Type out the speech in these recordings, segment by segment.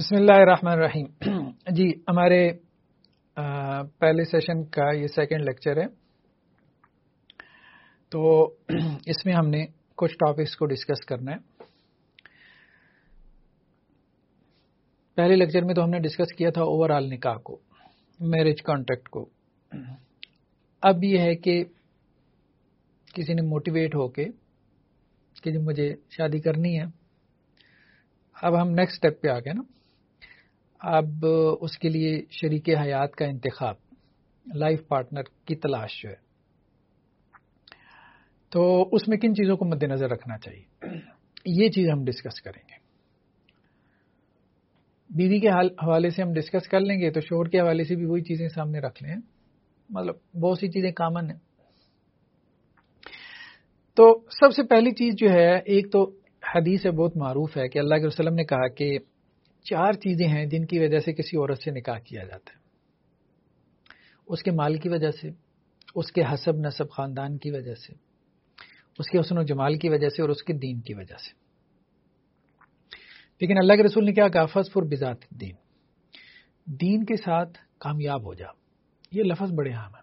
بسم اللہ الرحمن الرحیم۔ جی ہمارے پہلے سیشن کا یہ سیکنڈ لیکچر ہے۔ تو اس میں ہم نے کچھ ٹاپکس کو ڈسکس کرنا ہے۔ پہلے لیکچر میں تو ہم نے ڈسکس کیا تھا اوور آل نکاح کو میرج کانٹیکٹ کو۔ اب یہ ہے کہ کسی نے موٹیویٹ ہو کے کہ جب مجھے شادی کرنی ہے۔ اب ہم نیکسٹ اسٹیپ پہ آ گئے نا۔ اب اس کے لیے شریک حیات کا انتخاب۔ لائف پارٹنر کی تلاش جو ہے۔ تو اس میں کن چیزوں کو مد نظر رکھنا چاہیے؟ یہ چیز ہم ڈسکس کریں گے۔ بیوی کے حوالے سے ہم ڈسکس کر لیں گے تو شور کے حوالے سے بھی وہی چیزیں سامنے رکھ لیں۔ مطلب بہت سی چیزیں کامن ہیں۔ تو سب سے پہلی چیز جو ہے، ایک تو حدیث ہے، بہت معروف ہے کہ اللہ کے وسلم نے کہا کہ چار چیزیں ہیں جن کی وجہ سے کسی عورت سے نکاح کیا جاتا ہے۔ اس کے مال کی وجہ سے، اس کے حسب نصب خاندان کی وجہ سے، اس کے حسن و جمال کی وجہ سے اور اس کے دین کی وجہ سے۔ لیکن اللہ کے رسول نے کیا کہا؟ فض فر بذات دین دین کے ساتھ کامیاب ہو جا یہ لفظ بڑے عام ہیں۔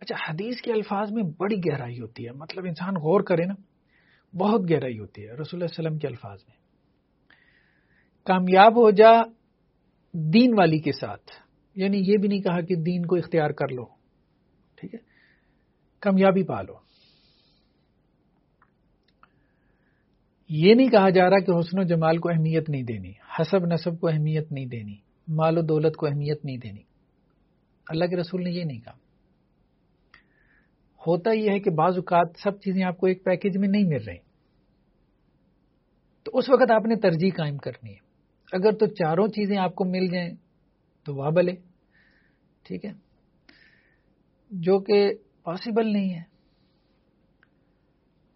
اچھا حدیث کے الفاظ میں بڑی گہرائی ہوتی ہے۔ مطلب انسان غور کرے نا، بہت گہرائی ہوتی ہے رسول اللہ علیہ وسلم کے الفاظ میں۔ کامیاب ہو جا دین والی کے ساتھ۔ یعنی یہ بھی نہیں کہا کہ دین کو اختیار کر لو۔ ٹھیک ہے؟ کامیابی پا لو یہ نہیں کہا جا رہا کہ حسن و جمال کو اہمیت نہیں دینی، حسب نصب کو اہمیت نہیں دینی، مال و دولت کو اہمیت نہیں دینی۔ اللہ کے رسول نے یہ نہیں کہا۔ ہوتا یہ ہے کہ بعض اوقات سب چیزیں آپ کو ایک پیکج میں نہیں مل رہی۔ تو اس وقت آپ نے ترجیح قائم کرنی ہے۔ اگر تو چاروں چیزیں آپ کو مل جائیں تو واہ بلے ٹھیک ہے؟ جو کہ پاسبل نہیں ہے۔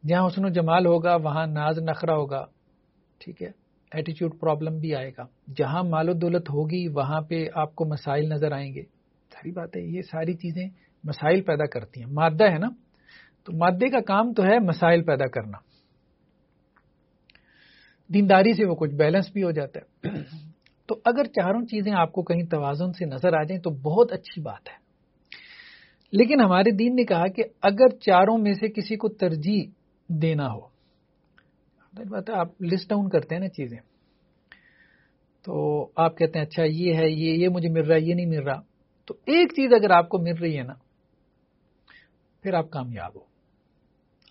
جہاں حسن و جمال ہوگا، وہاں ناز نخرا ہوگا۔ ٹھیک ہے؟ ایٹیچیوڈ پرابلم بھی آئے گا۔ جہاں مال و دولت ہوگی، وہاں پہ آپ کو مسائل نظر آئیں گے۔ ساری بات ہے یہ ساری چیزیں مسائل پیدا کرتی ہیں۔ مادہ ہے نا؟ تو مادے کا کام تو ہے مسائل پیدا کرنا۔ دینداری سے وہ کچھ بیلنس بھی ہو جاتا ہے۔ تو اگر چاروں چیزیں آپ کو کہیں توازن سے نظر آ جائیں تو بہت اچھی بات ہے۔ لیکن ہمارے دین نے کہا کہ اگر چاروں میں سے کسی کو ترجیح دینا ہو بات ہے، آپ لسٹ ڈاؤن کرتے ہیں نا چیزیں۔ تو آپ کہتے ہیں اچھا یہ ہے، یہ یہ مجھے مل رہا ہے یہ نہیں مل رہا۔ تو ایک چیز اگر آپ کو مل رہی ہے نا، پھر آپ کامیاب ہو۔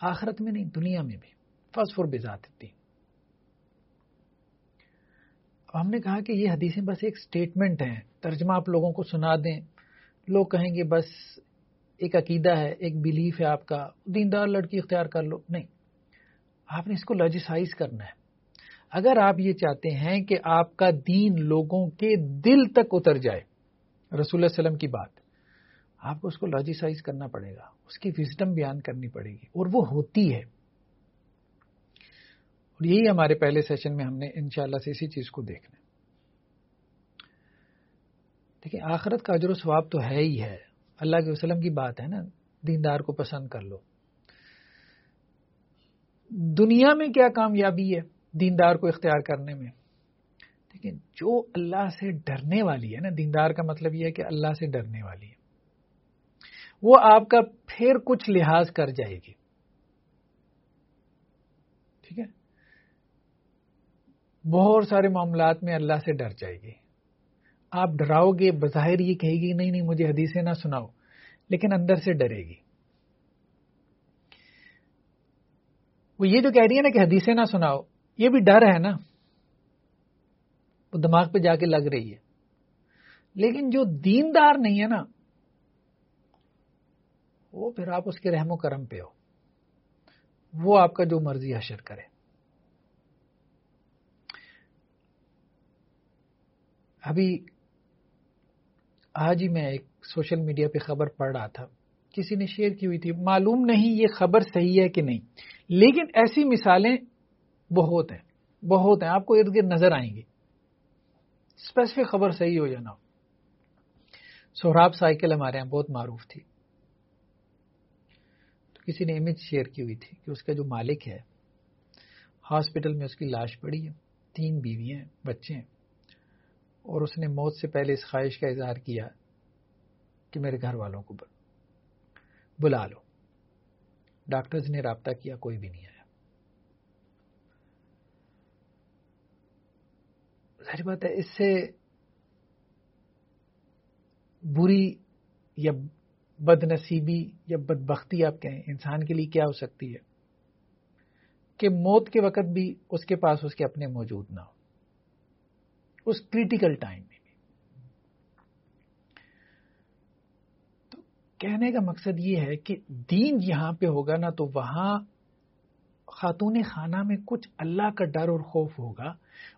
آخرت میں نہیں، دنیا میں بھی۔ فرسٹ فور بزاد دین ہم نے کہا کہ یہ حدیثیں بس ایک سٹیٹمنٹ ہیں۔ ترجمہ آپ لوگوں کو سنا دیں۔ لوگ کہیں گے بس ایک عقیدہ ہے، ایک بلیف ہے آپ کا۔ دیندار لڑکی اختیار کر لو۔ نہیں۔ آپ نے اس کو لاجیسائز کرنا ہے۔ اگر آپ یہ چاہتے ہیں کہ آپ کا دین لوگوں کے دل تک اتر جائے، رسول اللہ وسلم کی بات، آپ کو اس کو لاجیسائز کرنا پڑے گا۔ اس کی وزڈم بیان کرنی پڑے گی۔ اور وہ ہوتی ہے۔ یہی ہمارے پہلے سیشن میں ہم نے انشاءاللہ سے اسی چیز کو دیکھنا دیکھیں، آخرت کا اجر و ثواب تو ہے ہی ہے۔ اللہ کے وسلم کی بات ہے نا، دیندار کو پسند کر لو۔ دنیا میں کیا کامیابی ہے دیندار کو اختیار کرنے میں؟ لیکن جو اللہ سے ڈرنے والی ہے نا، دیندار کا مطلب یہ ہے کہ اللہ سے ڈرنے والی ہے۔ وہ آپ کا پھر کچھ لحاظ کر جائے گی۔ ٹھیک ہے؟ بہت سارے معاملات میں اللہ سے ڈر جائے گی۔ آپ ڈراؤ گے، بظاہر یہ کہے گی، نہیں نہیں، مجھے حدیثیں نہ سناؤ۔ لیکن اندر سے ڈرے گی۔ وہ یہ جو کہہ رہی ہے نا کہ حدیثیں نہ سناؤ، یہ بھی ڈر ہے نا۔ وہ دماغ پہ جا کے لگ رہی ہے۔ لیکن جو دیندار نہیں ہے نا، وہ پھر آپ اس کے رحم و کرم پہ ہو۔ وہ آپ کا جو مرضی حشر کرے۔ ابھی آج ہی میں ایک سوشل میڈیا پہ خبر پڑھ رہا تھا۔ کسی نے شیئر کی ہوئی تھی۔ معلوم نہیں یہ خبر صحیح ہے کہ نہیں۔ لیکن ایسی مثالیں بہت ہیں۔ بہت ہیں۔ آپ کو ارد گرد نظر آئیں گی۔ اسپیسیفک خبر صحیح ہو جانا سہراب سائیکل ہمارے یہاں بہت معروف تھی۔ تو کسی نے امیج شیئر کی ہوئی تھی کہ اس کا جو مالک ہے ہاسپٹل میں اس کی لاش پڑی ہے۔ تین بیوی ہیں، بچے ہیں۔ اور اس نے موت سے پہلے اس خواہش کا اظہار کیا کہ میرے گھر والوں کو بلا لو۔ ڈاکٹرز نے رابطہ کیا، کوئی بھی نہیں آیا۔ ظاہر بات ہے، اس سے بری یا بد نصیبی یا بدبختی آپ کہیں، انسان کے لیے کیا ہو سکتی ہے؟ کہ موت کے وقت بھی اس کے پاس اس کے اپنے موجود نہ ہو۔ اس کریٹیکل ٹائم میں بھی۔ تو کہنے کا مقصد یہ ہے کہ دین یہاں پہ ہوگا نا تو وہاں خاتون خانہ میں کچھ اللہ کا ڈر اور خوف ہوگا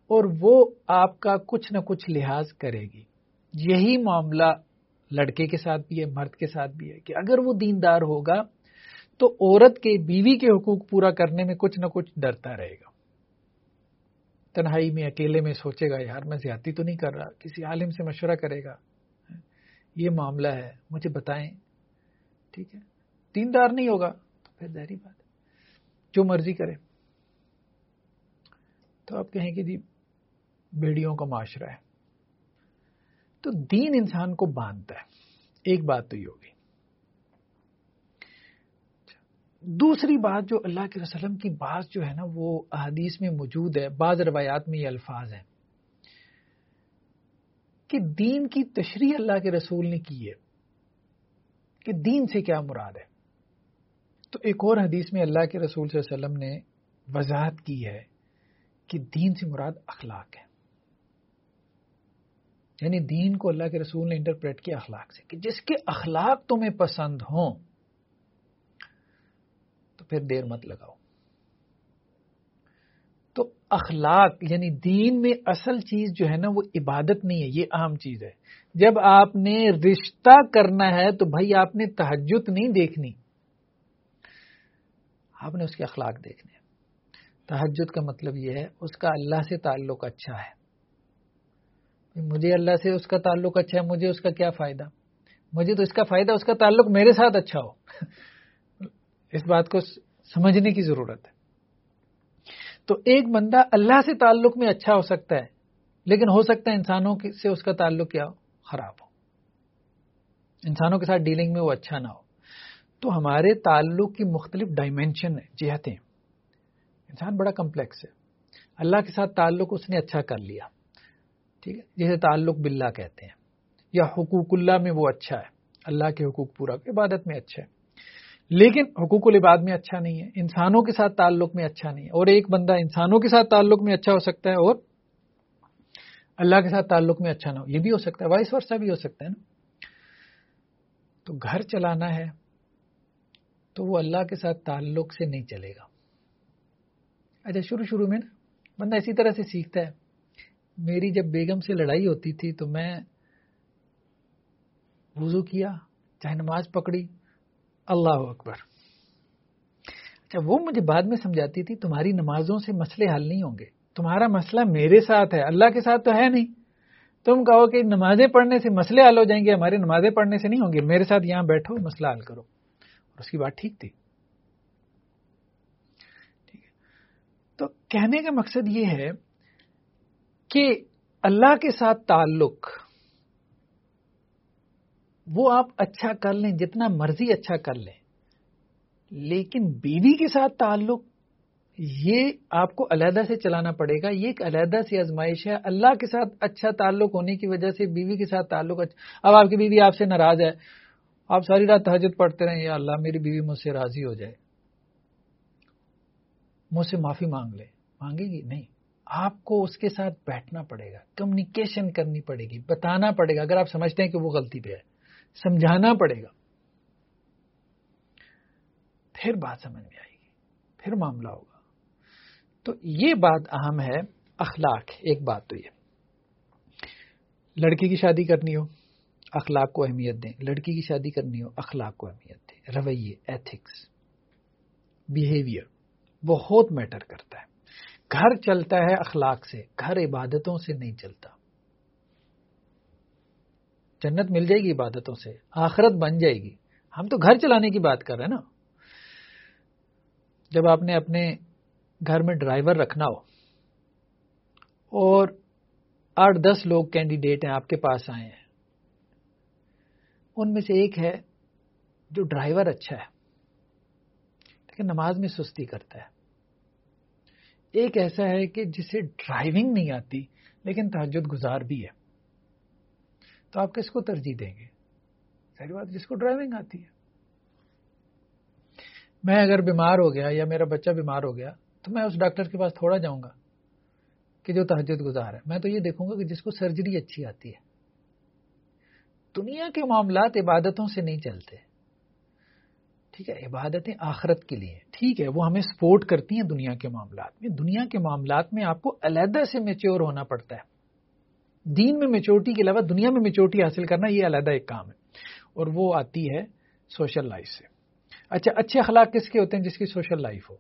اور وہ آپ کا کچھ نہ کچھ لحاظ کرے گی۔ یہی معاملہ لڑکے کے ساتھ بھی ہے، مرد کے ساتھ بھی ہے کہ اگر وہ دیندار ہوگا تو عورت کے بیوی کے حقوق پورا کرنے میں کچھ نہ کچھ ڈرتا رہے گا۔ تنہائی میں اکیلے میں سوچے گا، یار میں زیادتی تو نہیں کر رہا، کسی عالم سے مشورہ کرے گا۔ یہ معاملہ ہے، مجھے بتائیں۔ ٹھیک ہے۔ دیندار نہیں ہوگا، تو پھر ظاہری بات جو مرضی کرے۔ تو آپ کہیں کہ جی بیڑیوں کا معاشرہ ہے۔ تو دین انسان کو باندھتا ہے۔ ایک بات تو یہ ہوگی۔ دوسری بات جو اللہ کے وسلم کی بات جو ہے نا، وہ احادیث میں موجود ہے، بعض روایات میں یہ الفاظ ہیں کہ دین کی تشریح اللہ کے رسول نے کی ہے کہ دین سے کیا مراد ہے۔ تو ایک اور حدیث میں اللہ کے رسول صلی اللہ علیہ وسلم نے وضاحت کی ہے کہ دین سے مراد اخلاق ہے۔ یعنی دین کو اللہ کے رسول نے انٹرپریٹ کیا اخلاق سے، کہ جس کے اخلاق تمہیں پسند ہوں تو پھر دیر مت لگاؤ۔ تو اخلاق یعنی دین میں اصل چیز جو ہے نا وہ عبادت نہیں ہے، یہ اہم چیز ہے۔ جب آپ نے رشتہ کرنا ہے تو بھائی آپ نے تحجت نہیں دیکھنی۔ آپ نے اس کے اخلاق دیکھنے تحجد کا مطلب یہ ہے، اس کا اللہ سے تعلق اچھا ہے۔ مجھے اللہ سے اس کا تعلق اچھا ہے، مجھے اس کا کیا فائدہ؟ مجھے تو اس کا فائدہ، اس کا تعلق میرے ساتھ اچھا ہو۔ اس بات کو سمجھنے کی ضرورت ہے۔ تو ایک بندہ اللہ سے تعلق میں اچھا ہو سکتا ہے، لیکن ہو سکتا ہے انسانوں سے اس کا تعلق کیا ہو؟ خراب ہو۔ انسانوں کے ساتھ ڈیلنگ میں وہ اچھا نہ ہو۔ تو ہمارے تعلق کی مختلف ڈائمینشن جہتیں۔ انسان بڑا کمپلیکس ہے۔ اللہ کے ساتھ تعلق اس نے اچھا کر لیا۔ ٹھیک ہے؟ جسے تعلق باللہ کہتے ہیں۔ یا حقوق اللہ میں وہ اچھا ہے۔ اللہ کے حقوق پورا، عبادت میں اچھا ہے۔ لیکن حقوق العباد میں اچھا نہیں ہے، انسانوں کے ساتھ تعلق میں اچھا نہیں ہے۔ اور ایک بندہ انسانوں کے ساتھ تعلق میں اچھا ہو سکتا ہے اور اللہ کے ساتھ تعلق میں اچھا نہ ہو، یہ بھی ہو سکتا ہے، وائس ورثہ بھی ہو سکتا ہے نا۔ تو گھر چلانا ہے تو وہ اللہ کے ساتھ تعلق سے نہیں چلے گا۔ اچھا شروع شروع میں نا، بندہ اسی طرح سے سیکھتا ہے۔ میری جب بیگم سے لڑائی ہوتی تھی تو میں وضو کیا، چاہے نماز پکڑی اللہ اکبر۔ اچھا وہ مجھے بعد میں سمجھاتی تھی، تمہاری نمازوں سے مسئلے حل نہیں ہوں گے۔ تمہارا مسئلہ میرے ساتھ ہے، اللہ کے ساتھ تو ہے نہیں۔ تم کہو کہ نمازیں پڑھنے سے مسئلے حل ہو جائیں گے ہماری نمازیں پڑھنے سے نہیں ہوں گے۔ میرے ساتھ یہاں بیٹھو، مسئلہ حل کرو۔ اور اس کی بات ٹھیک تھی۔ تو کہنے کا مقصد یہ ہے کہ اللہ کے ساتھ تعلق وہ آپ اچھا کر لیں، جتنا مرضی اچھا کر لیں۔ لیکن بیوی کے ساتھ تعلق، یہ آپ کو علیحدہ سے چلانا پڑے گا۔ یہ ایک علیحدہ سی آزمائش ہے۔ اللہ کے ساتھ اچھا تعلق ہونے کی وجہ سے بیوی کے ساتھ تعلق اچھا اب آپ کی بیوی آپ سے ناراض ہے۔ آپ ساری رات تحجد پڑھتے رہیں، یا اللہ میری بیوی مجھ سے راضی ہو جائے۔ مجھ سے معافی مانگ لے۔ مانگے گی؟ نہیں۔ آپ کو اس کے ساتھ بیٹھنا پڑے گا۔ کمیونیکیشن کرنی پڑے گی، بتانا پڑے گا۔ اگر آپ سمجھتے ہیں کہ وہ غلطی پہ ہے۔ سمجھانا پڑے گا۔ پھر بات سمجھ میں آئے گی، پھر معاملہ ہوگا۔ تو یہ بات اہم ہے، اخلاق۔ ایک بات تو یہ، لڑکی کی شادی کرنی ہو، اخلاق کو اہمیت دیں۔ لڑکی کی شادی کرنی ہو، اخلاق کو اہمیت دیں۔ رویے ایتھکس بیہیویئر بہت میٹر کرتا ہے۔ گھر چلتا ہے اخلاق سے، گھر عبادتوں سے نہیں چلتا۔ جنت مل جائے گی عبادتوں سے، آخرت بن جائے گی۔ ہم تو گھر چلانے کی بات کر رہے ہیں نا۔ جب آپ نے اپنے گھر میں ڈرائیور رکھنا ہو اور آٹھ دس لوگ کینڈیڈیٹ ہیں، آپ کے پاس آئے ہیں۔ ان میں سے ایک ہے جو ڈرائیور اچھا ہے، لیکن نماز میں سستی کرتا ہے۔ ایک ایسا ہے کہ جسے ڈرائیونگ نہیں آتی، لیکن تحجد گزار بھی ہے۔ تو آپ کس کو ترجیح دیں گے؟ ساری بات جس کو ڈرائیونگ آتی ہے۔ میں اگر بیمار ہو گیا یا میرا بچہ بیمار ہو گیا، تو میں اس ڈاکٹر کے پاس تھوڑا جاؤں گا کہ جو تحجد گزار ہے۔ میں تو یہ دیکھوں گا کہ جس کو سرجری اچھی آتی ہے۔ دنیا کے معاملات عبادتوں سے نہیں چلتے۔ ٹھیک ہے، عبادتیں آخرت کے لیے۔ ٹھیک ہے، وہ ہمیں سپورٹ کرتی ہیں دنیا کے معاملات میں۔ دنیا کے معاملات میں آپ کو علیحدہ سے میچور ہونا پڑتا ہے۔ دین میں میچورٹی کے علاوہ دنیا میں میچورٹی حاصل کرنا یہ علیحدہ ایک کام ہے اور وہ آتی ہے سوشل لائف سے۔ اچھا اچھے اخلاق کس کے ہوتے ہیں جس کی سوشل لائف ہو؟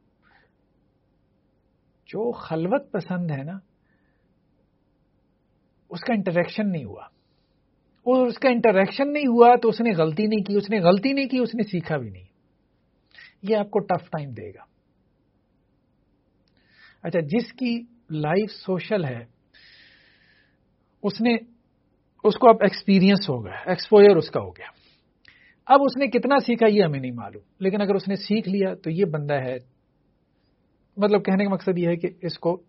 جو خلوت پسند ہے نا، اس کا انٹریکشن نہیں ہوا۔ اور اس کا انٹریکشن نہیں ہوا تو اس نے غلطی نہیں کی، اس نے غلطی نہیں کی، اس نے سیکھا بھی نہیں۔ یہ آپ کو ٹف ٹائم دے گا۔ اچھا جس کی لائف سوشل ہے اس نے اس کو اب ایکسپیرئنس ہو گیا ایکسپوئر اس کا ہو گیا۔ اب اس نے کتنا سیکھا یہ ہمیں نہیں معلوم، لیکن اگر اس نے سیکھ لیا تو یہ بندہ ہے۔ مطلب کہنے کا مقصد یہ ہے کہ اس کو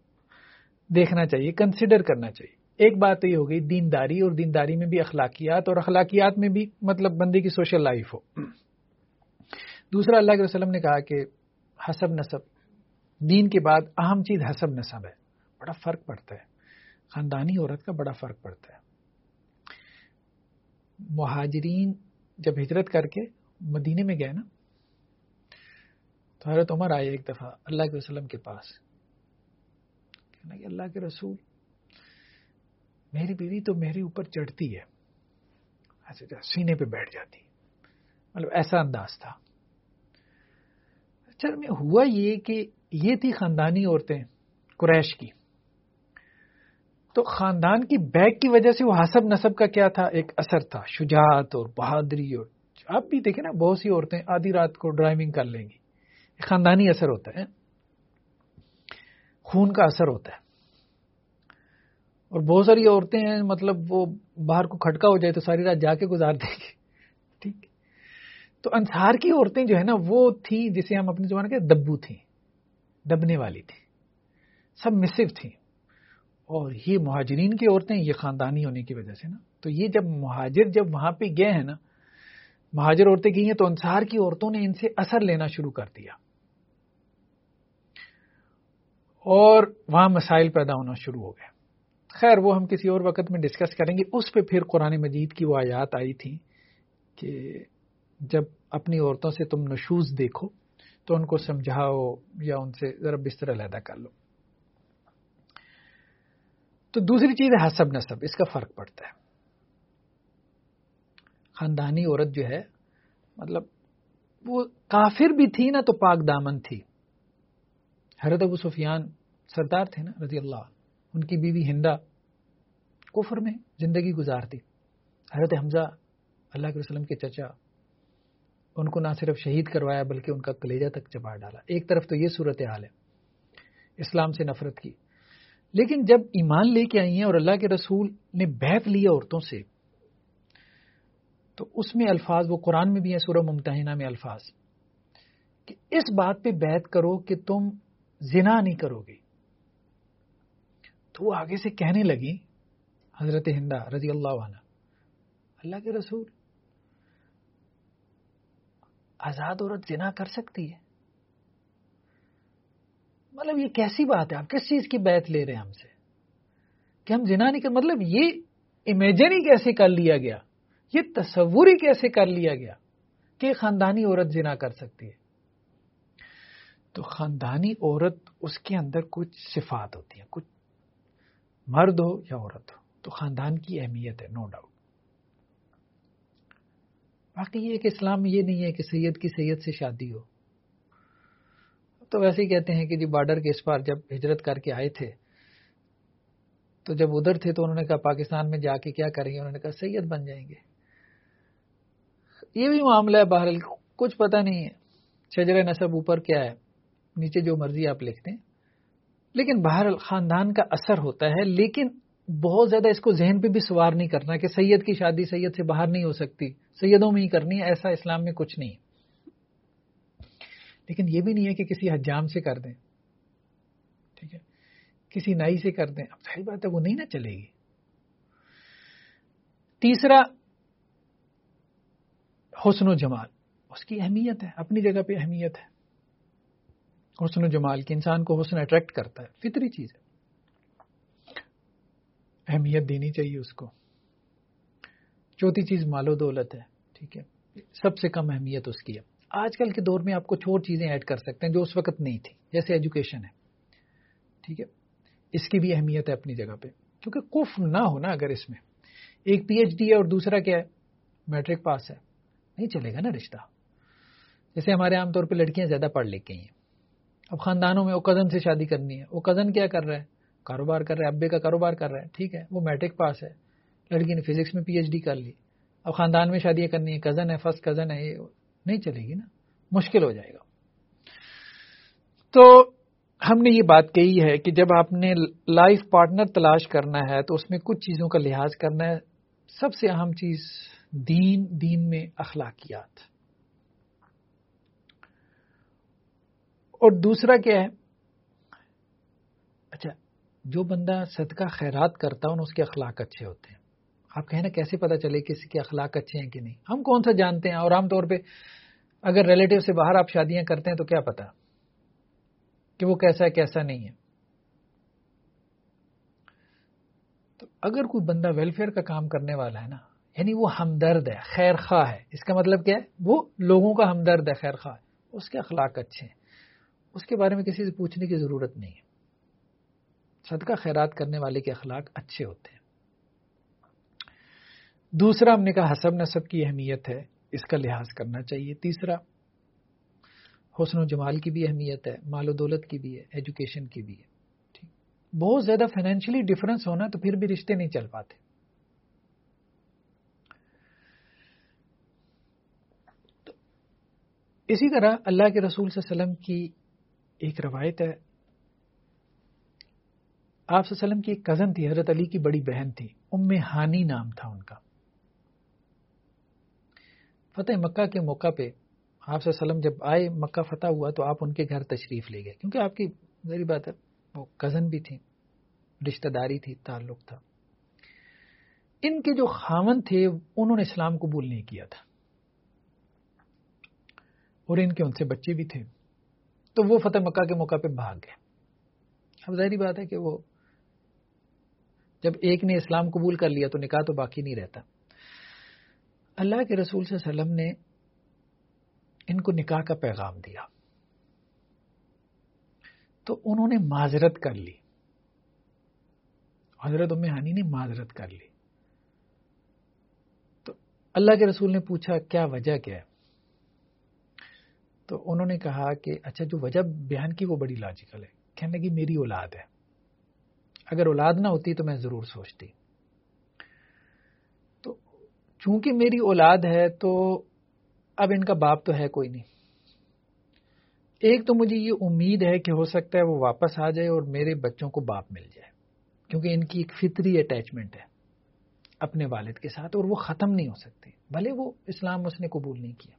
دیکھنا چاہیے کنسیڈر کرنا چاہیے۔ ایک بات تو یہ ہو گئی، دینداری اور دینداری میں بھی اخلاقیات اور اخلاقیات میں بھی مطلب بندے کی سوشل لائف ہو۔ دوسرا اللہ کے وسلم نے کہا کہ حسب نصب، دین کے بعد اہم چیز حسب نصب ہے۔ بڑا فرق پڑتا ہے۔ خاندانی عورت کا بڑا فرق پڑتا ہے۔ مہاجرین جب ہجرت کر کے مدینے میں گئے نا، تو حضرت عمر آئے ایک دفعہ اللہ کے وسلم کے پاس۔ کہ اللہ کے رسول، میری بیوی تو میرے اوپر چڑھتی ہے۔ ایسے سینے پہ بیٹھ جاتی۔ مطلب ایسا انداز تھا۔ چل میں ہوا یہ کہ یہ تھی خاندانی عورتیں قریش کی۔ تو خاندان کی بیگ کی وجہ سے وہ حسب نصب کا کیا تھا؟ ایک اثر تھا، شجاعت اور بہادری اور آپ بھی دیکھیں نا، بہت سی عورتیں آدھی رات کو ڈرائیونگ کر لیں گی۔ خاندانی اثر ہوتا ہے۔ خون کا اثر ہوتا ہے۔ اور بہت ساری عورتیں ہیں مطلب وہ باہر کو کھٹکا ہو جائے تو ساری رات جا کے گزار دیں گی۔ ٹھیک۔ تو انصار کی عورتیں جو ہے نا، وہ تھیں جسے ہم اپنی زبان کے دبو تھیں، دبنے والی تھی سب مسو تھیں۔ اور یہ مہاجرین کی عورتیں یہ خاندانی ہونے کی وجہ سے نا۔ تو یہ جب مہاجر جب وہاں پہ گئے ہیں نا، مہاجر عورتیں گئی ہیں تو انصار کی عورتوں نے ان سے اثر لینا شروع کر دیا۔ اور وہاں مسائل پیدا ہونا شروع ہو گئے۔ خیر، وہ ہم کسی اور وقت میں ڈسکس کریں گے۔ اس پہ پھر قرآن مجید کی وہ آیات آئی تھی کہ جب اپنی عورتوں سے تم نشوز دیکھو تو ان کو سمجھاؤ یا ان سے ذرا بستر علیحدہ کر لو۔ تو دوسری چیز ہے حسب نصب، اس کا فرق پڑتا ہے۔ خاندانی عورت جو ہے مطلب وہ کافر بھی تھی نا تو پاک دامن تھی۔ حضرت ابو سفیان سردار تھے نا، رضی اللہ ان کی بیوی ہندا کفر میں زندگی گزارتی۔ حضرت حمزہ اللہ کے وسلم کے چچا، ان کو نہ صرف شہید کروایا بلکہ ان کا کلیجہ تک چبا ڈالا۔ ایک طرف تو یہ صورت حال ہے، اسلام سے نفرت کی۔ لیکن جب ایمان لے کے آئی ہیں اور اللہ کے رسول نے بیت لیا عورتوں سے، تو اس میں الفاظ، وہ قرآن میں بھی ہیں، سورہ ممتحنہ میں الفاظ کہ اس بات پہ بیت کرو کہ تم زنا نہیں کرو گے۔ تو وہ آگے سے کہنے لگی، حضرت ہندا رضی اللہ عنہ، اللہ کے رسول، آزاد عورت زنا کر سکتی ہے۔ مطلب یہ کیسی بات ہے؟ آپ کس چیز کی بیت لے رہے ہیں ہم سے؟ کہ ہم زنا نہیں کر مطلب یہ امیجن ہی کیسے کر لیا گیا؟ یہ تصور ہی کیسے کر لیا گیا کہ خاندانی عورت زنا کر سکتی ہے؟ تو خاندانی عورت اس کے اندر کچھ صفات ہوتی ہیں، کچھ مرد ہو یا عورت ہو، تو خاندان کی اہمیت ہے نو ڈاؤٹ باقی یہ کہ اسلام یہ نہیں ہے کہ سید کی سید سے شادی ہو۔ تو ویسے ہی کہتے ہیں کہ جی بارڈر کے اس پار جب ہجرت کر کے آئے تھے، تو جب ادھر تھے تو انہوں نے کہا پاکستان میں جا کے کیا کریں گے؟ انہوں نے کہا سید بن جائیں گے۔ یہ بھی معاملہ ہے بہرحال، کچھ پتہ نہیں ہے۔ شجر نصب اوپر کیا ہے؟ نیچے جو مرضی آپ لکھتے ہیں لیکن بہرحال خاندان کا اثر ہوتا ہے، لیکن بہت زیادہ اس کو ذہن پہ بھی سوار نہیں کرنا کہ سید کی شادی سید سے باہر نہیں ہو سکتی، سیدوں میں ہی کرنی ہے، ایسا اسلام میں کچھ نہیں۔ لیکن یہ بھی نہیں ہے کہ کسی حجام سے کر دیں۔ ٹھیک ہے؟ کسی نائی سے کر دیں۔ اب صحیح بات ہے، وہ نہیں نہ چلے گی۔ تیسرا، حسن و جمال۔ اس کی اہمیت ہے، اپنی جگہ پہ اہمیت ہے۔ حسن و جمال کی انسان کو حسن اٹریکٹ کرتا ہے، فطری چیز ہے۔ اہمیت دینی چاہیے اس کو۔ چوتھی چیز مال و دولت ہے، ٹھیک ہے؟ سب سے کم اہمیت اس کی ہے۔ آج کل کے دور میں آپ کچھ اور چیزیں ایڈ کر سکتے ہیں جو اس وقت نہیں تھی جیسے ایجوکیشن ہے۔ ٹھیک ہے؟ اس کی بھی اہمیت ہے اپنی جگہ پہ۔ کیونکہ کف نہ ہونا اگر اس میں۔ ایک پی ایچ ڈی ہے اور دوسرا کیا ہے؟ میٹرک پاس ہے۔ نہیں چلے گا نا رشتہ۔ جیسے ہمارے عام طور پہ لڑکیاں زیادہ پڑھ لکھ گئی ہیں۔ اب خاندانوں میں وہ کزن سے شادی کرنی ہے۔ وہ کزن کیا کر رہا ہے؟ کاروبار کر رہا ہے، ابے کا کاروبار کر رہا ہے۔ ٹھیک ہے، وہ میٹرک پاس ہے۔ لڑکی نے فزکس میں پی ایچ ڈی کر لی۔ اب خاندان میں شادیاں کرنی ہے کزن ہے فرسٹ کزن ہے، یہ نہیں چلے گی نا، مشکل ہو جائے گا۔ تو ہم نے یہ بات کہی ہے کہ جب آپ نے لائف پارٹنر تلاش کرنا ہے تو اس میں کچھ چیزوں کا لحاظ کرنا ہے۔ سب سے اہم چیز دین دین میں اخلاقیات۔ اور دوسرا کیا ہے؟ اچھا جو بندہ صدقہ خیرات کرتا ہے اس کے اخلاق اچھے ہوتے ہیں۔ آپ کہیں نا کیسے پتا چلے کسی کے اخلاق اچھے ہیں کہ نہیں؟ ہم کون سا جانتے ہیں؟ اور عام طور پہ اگر ریلیٹو سے باہر آپ شادیاں کرتے ہیں تو کیا پتا کہ وہ کیسا ہے، کیسا نہیں ہے۔ تو اگر کوئی بندہ ویلفیئر کا کام کرنے والا ہے نا یعنی وہ ہمدرد ہے خیر خواہ ہے، اس کا مطلب کیا ہے؟ وہ لوگوں کا ہمدرد ہے خیر خواہ ہے، اس کے اخلاق اچھے ہیں۔ اس کے بارے میں کسی سے پوچھنے کی ضرورت نہیں ہے۔ صدقہ خیرات کرنے والے کے اخلاق اچھے ہوتے ہیں۔ دوسرا ہم نے کہا حسب نصب کی اہمیت ہے، اس کا لحاظ کرنا چاہیے۔ تیسرا، حسن و جمال کی بھی اہمیت ہے، مال و دولت کی بھی ہے ایجوکیشن کی بھی ہے۔ ٹھیک۔ بہت زیادہ فائنینشلی ڈفرنس ہونا تو پھر بھی رشتے نہیں چل پاتے۔ اسی طرح اللہ کے رسول صلی اللہ علیہ وسلم کی ایک روایت ہے۔ آپ وسلم کی ایک کزن تھی، حضرت علی کی بڑی بہن تھی، ام ہانی نام تھا ان کا۔ فتح مکہ کے موقع پہ آپ وسلم جب آئے، مکہ فتح ہوا تو آپ ان کے گھر تشریف لے گئے۔ کیونکہ آپ کی ذری بات ہے، وہ کزن بھی تھی رشتہ داری تھی، تعلق تھا۔ ان کے جو خامن تھے، انہوں نے اسلام قبول نہیں کیا تھا۔ اور ان کے ان سے بچے بھی تھے۔ تو وہ فتح مکہ کے موقع پہ بھاگ گئے۔ اب ظاہری بات ہے کہ وہ جب ایک نے اسلام قبول کر لیا تو نکاح تو باقی نہیں رہتا۔ اللہ کے رسول صلی اللہ علیہ وسلم نے ان کو نکاح کا پیغام دیا۔ تو انہوں نے معذرت کر لی۔ حضرت ام ہانی نے معذرت کر لی۔ تو اللہ کے رسول نے پوچھا، کیا وجہ کیا ہے؟ تو انہوں نے کہا کہ اچھا جو وجہ بیان کی وہ بڑی لاجیکل ہے۔ کہنے لگی، میری اولاد ہے۔ اگر اولاد نہ ہوتی تو میں ضرور سوچتی۔ چونکہ میری اولاد ہے تو اب ان کا باپ تو ہے کوئی نہیں۔ ایک تو مجھے یہ امید ہے کہ ہو سکتا ہے وہ واپس آ جائے اور میرے بچوں کو باپ مل جائے، کیونکہ ان کی ایک فطری اٹیچمنٹ ہے اپنے والد کے ساتھ اور وہ ختم نہیں ہو سکتی بھلے وہ اسلام اس نے قبول نہیں کیا۔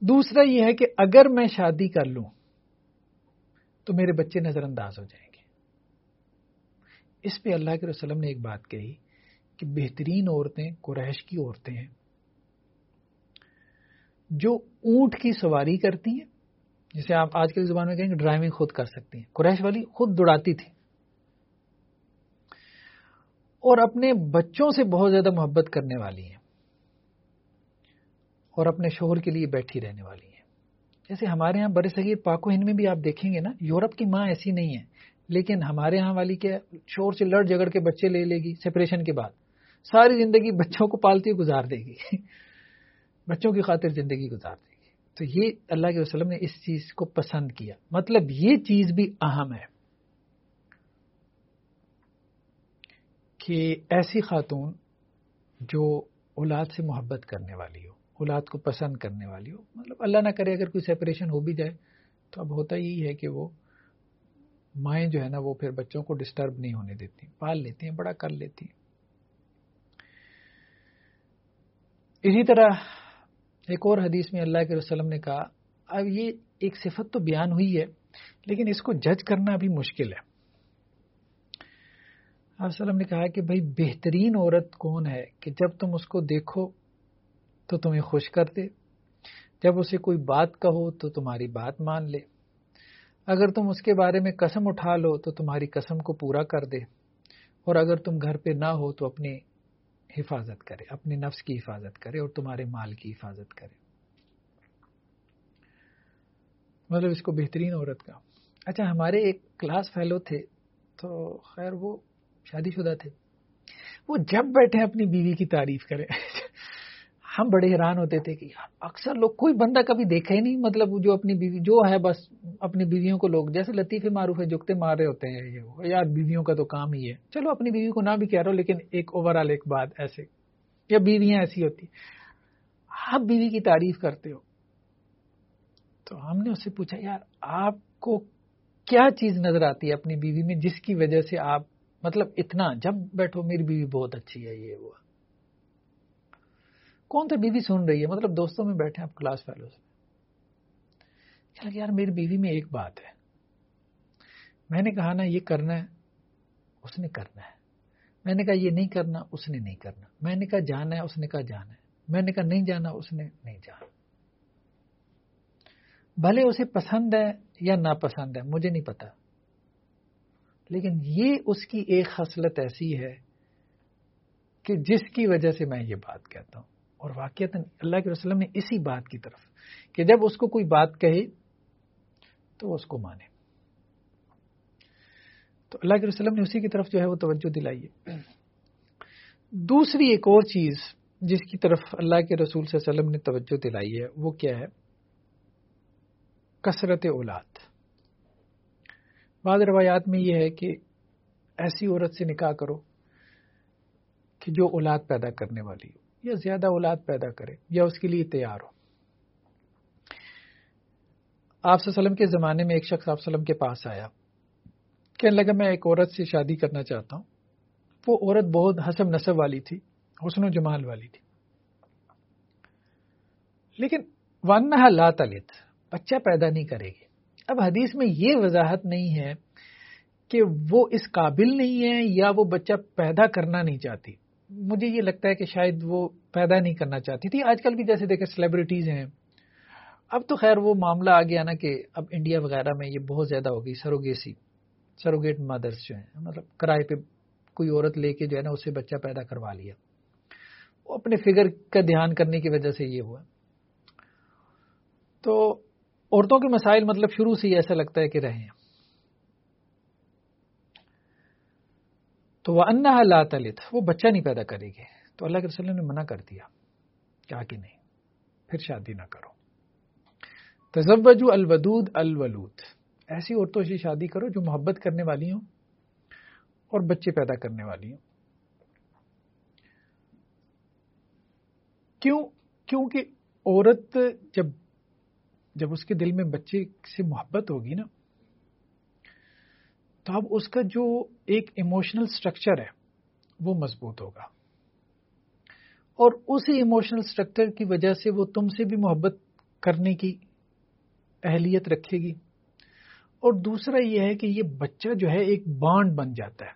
دوسرا یہ ہے کہ اگر میں شادی کر لوں تو میرے بچے نظر انداز ہو جائیں گے۔ اس پہ اللہ کے وسلم نے ایک بات کہی کہ بہترین عورتیں قریش کی عورتیں ہیں۔ جو اونٹ کی سواری کرتی ہیں، جسے آپ آج کل زبان میں کہیں گے ڈرائیونگ خود کر سکتی ہیں۔ قریش والی خود دوڑاتی تھی۔ اور اپنے بچوں سے بہت زیادہ محبت کرنے والی ہیں۔ اور اپنے شوہر کے لیے بیٹھی رہنے والی ہیں۔ جیسے ہمارے ہاں بڑے صغیر پاکو ہند میں بھی آپ دیکھیں گے نا، یورپ کی ماں ایسی نہیں ہے۔ لیکن ہمارے ہاں والی کے شور سے لڑ جگڑ کے بچے لے لے گی سپریشن کے بعد۔ ساری زندگی بچوں کو پالتی گزار دے گی۔ بچوں کی خاطر زندگی گزار دے گی۔ تو یہ اللہ کے وسلم نے اس چیز کو پسند کیا۔ مطلب یہ چیز بھی اہم ہے کہ ایسی خاتون جو اولاد سے محبت کرنے والی ہو، اولاد کو پسند کرنے والی ہو مطلب اللہ نہ کرے اگر کوئی سیپریشن ہو بھی جائے، تو اب ہوتا یہی ہے کہ وہ مائیں جو ہے نا، وہ پھر بچوں کو ڈسٹرب نہیں ہونے دیتی، پال لیتی ہیں، بڑا کر لیتی ہیں۔ اسی طرح ایک اور حدیث میں اللہ کے وسلم نے کہا، اب یہ ایک صفت تو بیان ہوئی ہے، لیکن اس کو جج کرنا بھی مشکل ہے۔ آپ وسلم نے کہا کہ بھائی، بہترین عورت کون ہے کہ جب تم اس کو دیکھو تو تمہیں خوش کر دے، جب اسے کوئی بات کہو تو تمہاری بات مان لے۔ اگر تم اس کے بارے میں قسم اٹھا لو تو تمہاری قسم کو پورا کر دے۔ اور اگر تم گھر پہ نہ ہو تو اپنی حفاظت کرے، اپنے نفس کی حفاظت کرے اور تمہارے مال کی حفاظت کرے۔ مطلب اس کو بہترین عورت کا۔ اچھا ہمارے ایک کلاس فیلو تھے، تو خیر وہ شادی شدہ تھے۔ وہ جب بیٹھے اپنی بیوی کی تعریف کریں۔ ہم بڑے حیران ہوتے تھے کہ اکثر لوگ کوئی بندہ کبھی دیکھا ہی نہیں مطلب جو اپنی بیوی، جو ہے بس اپنی بیویوں کو لوگ، جیسے لطیفے معروف ہے جگتے مار رہے ہوتے ہیں یہ یار بیویوں کا تو کام ہی ہے۔ چلو اپنی بیوی کو نہ بھی کہہ رہا ہو لیکن ایک اوور آل ایک بات ایسے، یا بیویاں ایسی ہوتی آپ بیوی کی تعریف کرتے ہو، تو ہم نے اس سے پوچھا، یار آپ کو کیا چیز نظر آتی ہے اپنی بیوی میں، جس کی وجہ سے آپ مطلب اتنا، جب بیٹھو میری بیوی بہت اچھی ہے، یہ وہ۔ کون تو بیوی سن رہی ہے؟ مطلب دوستوں میں بیٹھے آپ کلاس فیلو چل یار میری بیوی میں ایک بات ہے۔ میں نے کہا نا یہ کرنا ہے، اس نے کرنا ہے۔ میں نے کہا یہ نہیں کرنا، اس نے نہیں کرنا۔ میں نے کہا جانا ہے، اس نے کہا جانا ہے۔ میں نے کہا نہیں جانا، اس نے نہیں جانا۔ بھلے اسے پسند ہے یا ناپسند ہے، مجھے نہیں پتا۔ لیکن یہ اس کی ایک خصلت ایسی ہے کہ جس کی وجہ سے میں یہ بات کہتا ہوں۔ اور واقعات اللہ کے وسلم نے اسی بات کی طرف کہ جب اس کو کوئی بات کہے تو اس کو مانے۔ تو اللہ کے وسلم نے اسی کی طرف جو ہے وہ توجہ دلائی ہے۔ دوسری ایک اور چیز جس کی طرف اللہ کے رسول صلی اللہ علیہ وسلم نے توجہ دلائی ہے وہ کیا ہے؟ کثرت اولاد۔ بعض روایات میں یہ ہے کہ ایسی عورت سے نکاح کرو کہ جو اولاد پیدا کرنے والی ہو۔ یا زیادہ اولاد پیدا کرے یا اس کے لیے تیار ہو۔ آپ وسلم کے زمانے میں ایک شخص آپ وسلم کے پاس آیا۔ کہنے لگا، میں ایک عورت سے شادی کرنا چاہتا ہوں۔ وہ عورت بہت حسب نصب والی تھی، حسن و جمال والی تھی۔ لیکن ون لا تلت بچہ پیدا نہیں کرے گی۔ اب حدیث میں یہ وضاحت نہیں ہے کہ وہ اس قابل نہیں ہے یا وہ بچہ پیدا کرنا نہیں چاہتی۔ مجھے یہ لگتا ہے کہ شاید وہ پیدا نہیں کرنا چاہتی تھی۔ آج کل بھی جیسے دیکھیں سیلیبریٹیز ہیں۔ اب تو خیر وہ معاملہ آ گیا نا کہ اب انڈیا وغیرہ میں یہ بہت زیادہ ہوگی سروگیسی، سروگیٹ مدرس جو ہیں مطلب کرائے پہ کوئی عورت لے کے جو ہے نا اسے بچہ پیدا کروا لیا۔ وہ اپنے فگر کا دھیان کرنے کی وجہ سے یہ ہوا۔ تو عورتوں کے مسائل مطلب شروع سے ہی ایسا لگتا ہے کہ رہے ہیں۔ تو وہ انا لا تلت وہ بچہ نہیں پیدا کرے گی۔ تو اللہ کے وسلم نے منع کر دیا کیا کہ نہیں، پھر شادی نہ کرو۔ تزوجو الودود الولود۔ ایسی عورتوں سے شادی کرو جو محبت کرنے والی ہوں اور بچے پیدا کرنے والی ہوں۔ کیوں؟ کیونکہ عورت جب جب اس کے دل میں بچے سے محبت ہوگی نا تو اب اس کا جو ایک ایموشنل سٹرکچر ہے، وہ مضبوط ہوگا۔ اور اسی ایموشنل سٹرکچر کی وجہ سے وہ تم سے بھی محبت کرنے کی اہلیت رکھے گی۔ اور دوسرا یہ ہے کہ یہ بچہ جو ہے ایک بانڈ بن جاتا ہے۔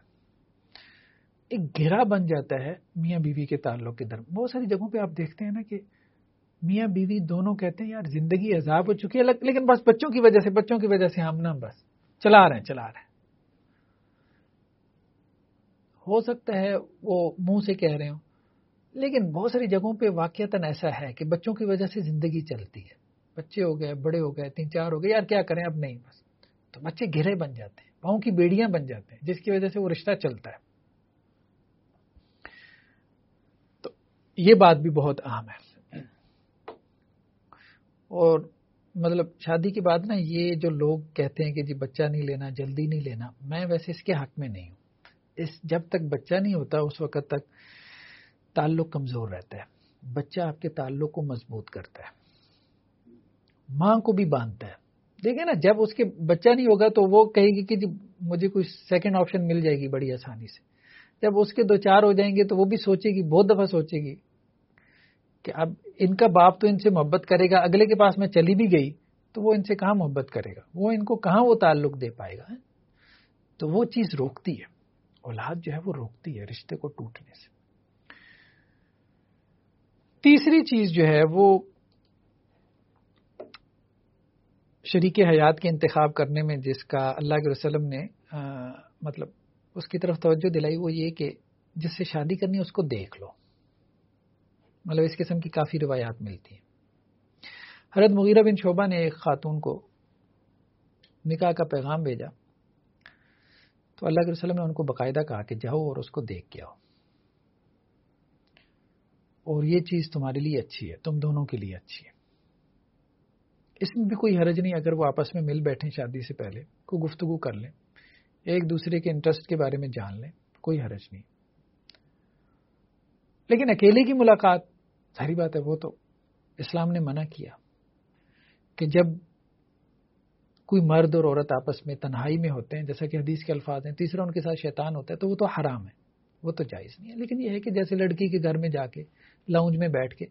ایک گھرا بن جاتا ہے میاں بیوی کے تعلق کے در بہت ساری جگہوں پہ آپ دیکھتے ہیں نا کہ میاں بیوی دونوں کہتے ہیں، یار زندگی عذاب ہو چکی ہے لیکن بس بچوں کی وجہ سے، بچوں کی وجہ سے ہم نا بس چلا رہے ہیں، چلا رہے ہیں۔ ہو سکتا ہے، وہ منہ سے کہہ رہے ہوں۔ لیکن بہت ساری جگہوں پہ واقعات ایسا ہے کہ بچوں کی وجہ سے زندگی چلتی ہے۔ بچے ہو گئے، بڑے ہو گئے، تین چار ہو گئے، یار کیا کریں اب نہیں بس۔ تو بچے گھرے بن جاتے ہیں، پاؤں کی بیڑیاں بن جاتے ہیں، جس کی وجہ سے وہ رشتہ چلتا ہے۔ تو یہ بات بھی بہت اہم ہے۔ اور مطلب شادی کے بعد نا یہ جو لوگ کہتے ہیں کہ جی بچہ نہیں لینا، جلدی نہیں لینا، میں ویسے اس کے حق میں نہیں ہوں۔ اس جب تک بچہ نہیں ہوتا اس وقت تک تعلق کمزور رہتا ہے۔ بچہ آپ کے تعلق کو مضبوط کرتا ہے۔ ماں کو بھی باندھتا ہے۔ دیکھیں نا، جب اس کے بچہ نہیں ہوگا تو وہ کہے گی کہ جی مجھے کوئی سیکنڈ آپشن مل جائے گی بڑی آسانی سے۔ جب اس کے دو چار ہو جائیں گے تو وہ بھی سوچے گی، بہت دفعہ سوچے گی کہ اب ان کا باپ تو ان سے محبت کرے گا، اگلے کے پاس میں چلی بھی گئی تو وہ ان سے کہاں محبت کرے گا؟ وہ ان کو کہاں وہ تعلق دے پائے گا؟ تو وہ چیز روکتی ہے۔ اولاد جو ہے وہ روکتی ہے رشتے کو ٹوٹنے سے۔ تیسری چیز جو ہے وہ شریک حیات کے انتخاب کرنے میں جس کا اللہ کے وسلم نے مطلب اس کی طرف توجہ دلائی وہ یہ کہ جس سے شادی کرنی ہے اس کو دیکھ لو۔ مطلب اس قسم کی کافی روایات ملتی ہیں۔ حضرت مغیرہ بن شعبہ نے ایک خاتون کو نکاح کا پیغام بھیجا۔ تو اللہ کے وسلم نے ان کو باقاعدہ کہا کہ جاؤ اور اس کو دیکھ کے آؤ۔ اور یہ چیز تمہارے لیے اچھی ہے، تم دونوں کے لیے اچھی ہے۔ اس میں بھی کوئی حرج نہیں، اگر وہ آپس میں مل بیٹھیں شادی سے پہلے، کوئی گفتگو کر لیں، ایک دوسرے کے انٹرسٹ کے بارے میں جان لیں، کوئی حرج نہیں۔ لیکن اکیلے کی ملاقات ساری بات ہے، وہ تو اسلام نے منع کیا کہ جب کوئی مرد اور عورت آپس میں تنہائی میں ہوتے ہیں، جیسا کہ حدیث کے الفاظ ہیں، تیسرا ان کے ساتھ شیطان ہوتا ہے، تو وہ تو حرام ہے، وہ تو جائز نہیں ہے۔ لیکن یہ ہے کہ جیسے لڑکی کے گھر میں جا کے لاؤنج میں بیٹھ کے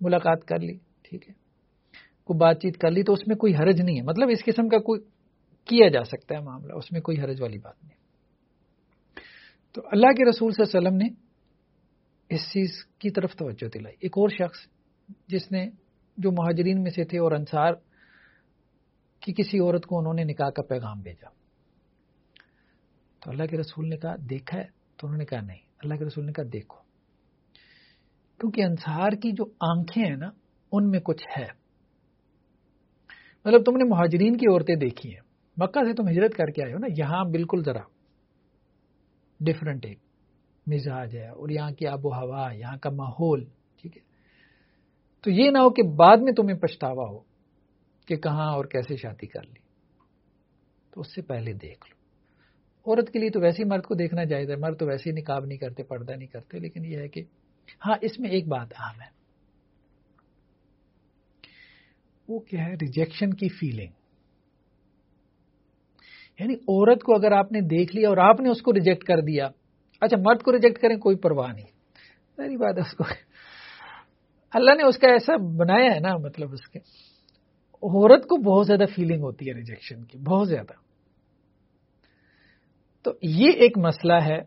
ملاقات کر لی، ٹھیک ہے، کوئی بات چیت کر لی، تو اس میں کوئی حرج نہیں ہے۔ مطلب اس قسم کا کوئی کیا جا سکتا ہے معاملہ، اس میں کوئی حرج والی بات نہیں۔ تو اللہ کے رسول صلی اللہ علیہ وسلم نے اس چیز کی طرف توجہ دلائی۔ ایک اور شخص جس نے، جو مہاجرین میں سے تھے اور انصار کی کسی عورت کو انہوں نے نکاح کا پیغام بھیجا۔ تو اللہ کے رسول نے کہا، دیکھا ہے؟ تو انہوں نے کہا، نہیں۔ اللہ کے رسول نے کہا، دیکھو۔ کیونکہ انصار کی جو آنکھیں ہیں نا، ان میں کچھ ہے۔ مطلب تم نے مہاجرین کی عورتیں دیکھی ہیں۔ مکہ سے تم ہجرت کر کے آئے ہو نا، یہاں بالکل ذرا ڈفرنٹ ایک مزاج ہے۔ اور یہاں کی آب و ہوا، یہاں کا ماحول، ٹھیک ہے۔ تو یہ نہ ہو کہ بعد میں تمہیں پچھتاوا ہو۔ کہ کہاں اور کیسے شادی کر لی۔ تو اس سے پہلے دیکھ لو۔ عورت کے لیے تو ویسے ہی مرد کو دیکھنا جائز ہے۔ مرد تو ویسے ہی نکاب نہیں کرتے، پردہ نہیں کرتے، لیکن یہ ہے کہ ہاں اس میں ایک بات عام ہے۔ وہ کیا ہے؟ ریجیکشن کی فیلنگ یعنی عورت کو اگر آپ نے دیکھ لیا اور آپ نے اس کو ریجیکٹ کر دیا اچھا مرد کو ریجیکٹ کریں کوئی پرواہ نہیں۔ ساری بات ہے اس کو۔ اللہ نے اس کا ایسا بنایا ہے نا مطلب اس کے۔ عورت کو بہت زیادہ فیلنگ ہوتی ہے ریجیکشن کی، بہت زیادہ۔ تو یہ ایک مسئلہ ہے۔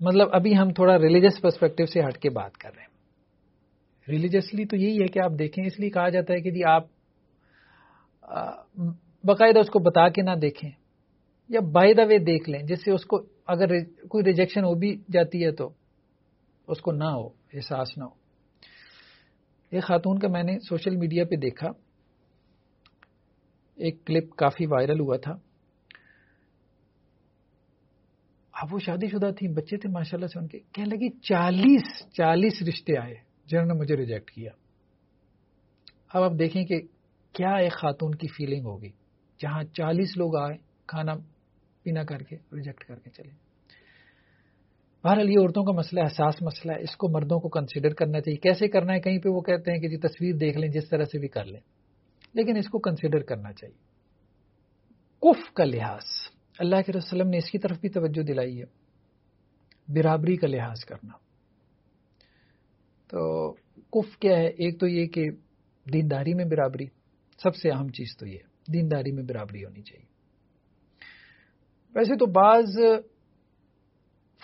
مطلب ابھی ہم تھوڑا ریلیجس پرسپیکٹو سے ہٹ کے بات کر رہے ہیں۔ ریلیجسلی تو یہی ہے کہ آپ دیکھیں، اس لیے کہا جاتا ہے کہ جی آپ باقاعدہ اس کو بتا کے نہ دیکھیں۔ یا بائی دا وے دیکھ لیں، جس سے اس کو اگر کوئی ریجیکشن ہو بھی جاتی ہے تو اس کو نہ ہو، احساس نہ ہو۔ ایک خاتون کا میں نے سوشل میڈیا پہ دیکھا۔ ایک کلپ کافی وائرل ہوا تھا۔ اب وہ شادی شدہ تھی، بچے تھے ماشاء اللہ سے ان کے۔ کہنے لگی، چالیس چالیس رشتے آئے، جنہوں نے مجھے ریجیکٹ کیا۔ اب آپ دیکھیں کہ کیا ایک خاتون کی فیلنگ ہوگی، جہاں چالیس لوگ آئے، کھانا پینا کر کے ریجیکٹ کر کے چلے۔ بہرحال یہ عورتوں کا مسئلہ حساس مسئلہ ہے۔ اس کو مردوں کو کنسیڈر کرنا چاہیے۔ کیسے کرنا ہے؟ کہیں پہ وہ کہتے ہیں کہ جی تصویر دیکھ لیں، جس طرح سے بھی کر لیں۔ لیکن اس کو کنسیڈر کرنا چاہیے۔ کف کا لحاظ۔ اللہ کے وسلم نے اس کی طرف بھی توجہ دلائی ہے۔ برابری کا لحاظ کرنا۔ تو کف کیا ہے؟ ایک تو یہ کہ دینداری میں برابری۔ سب سے اہم چیز تو یہ۔ دینداری میں برابری ہونی چاہیے۔ ویسے تو بعض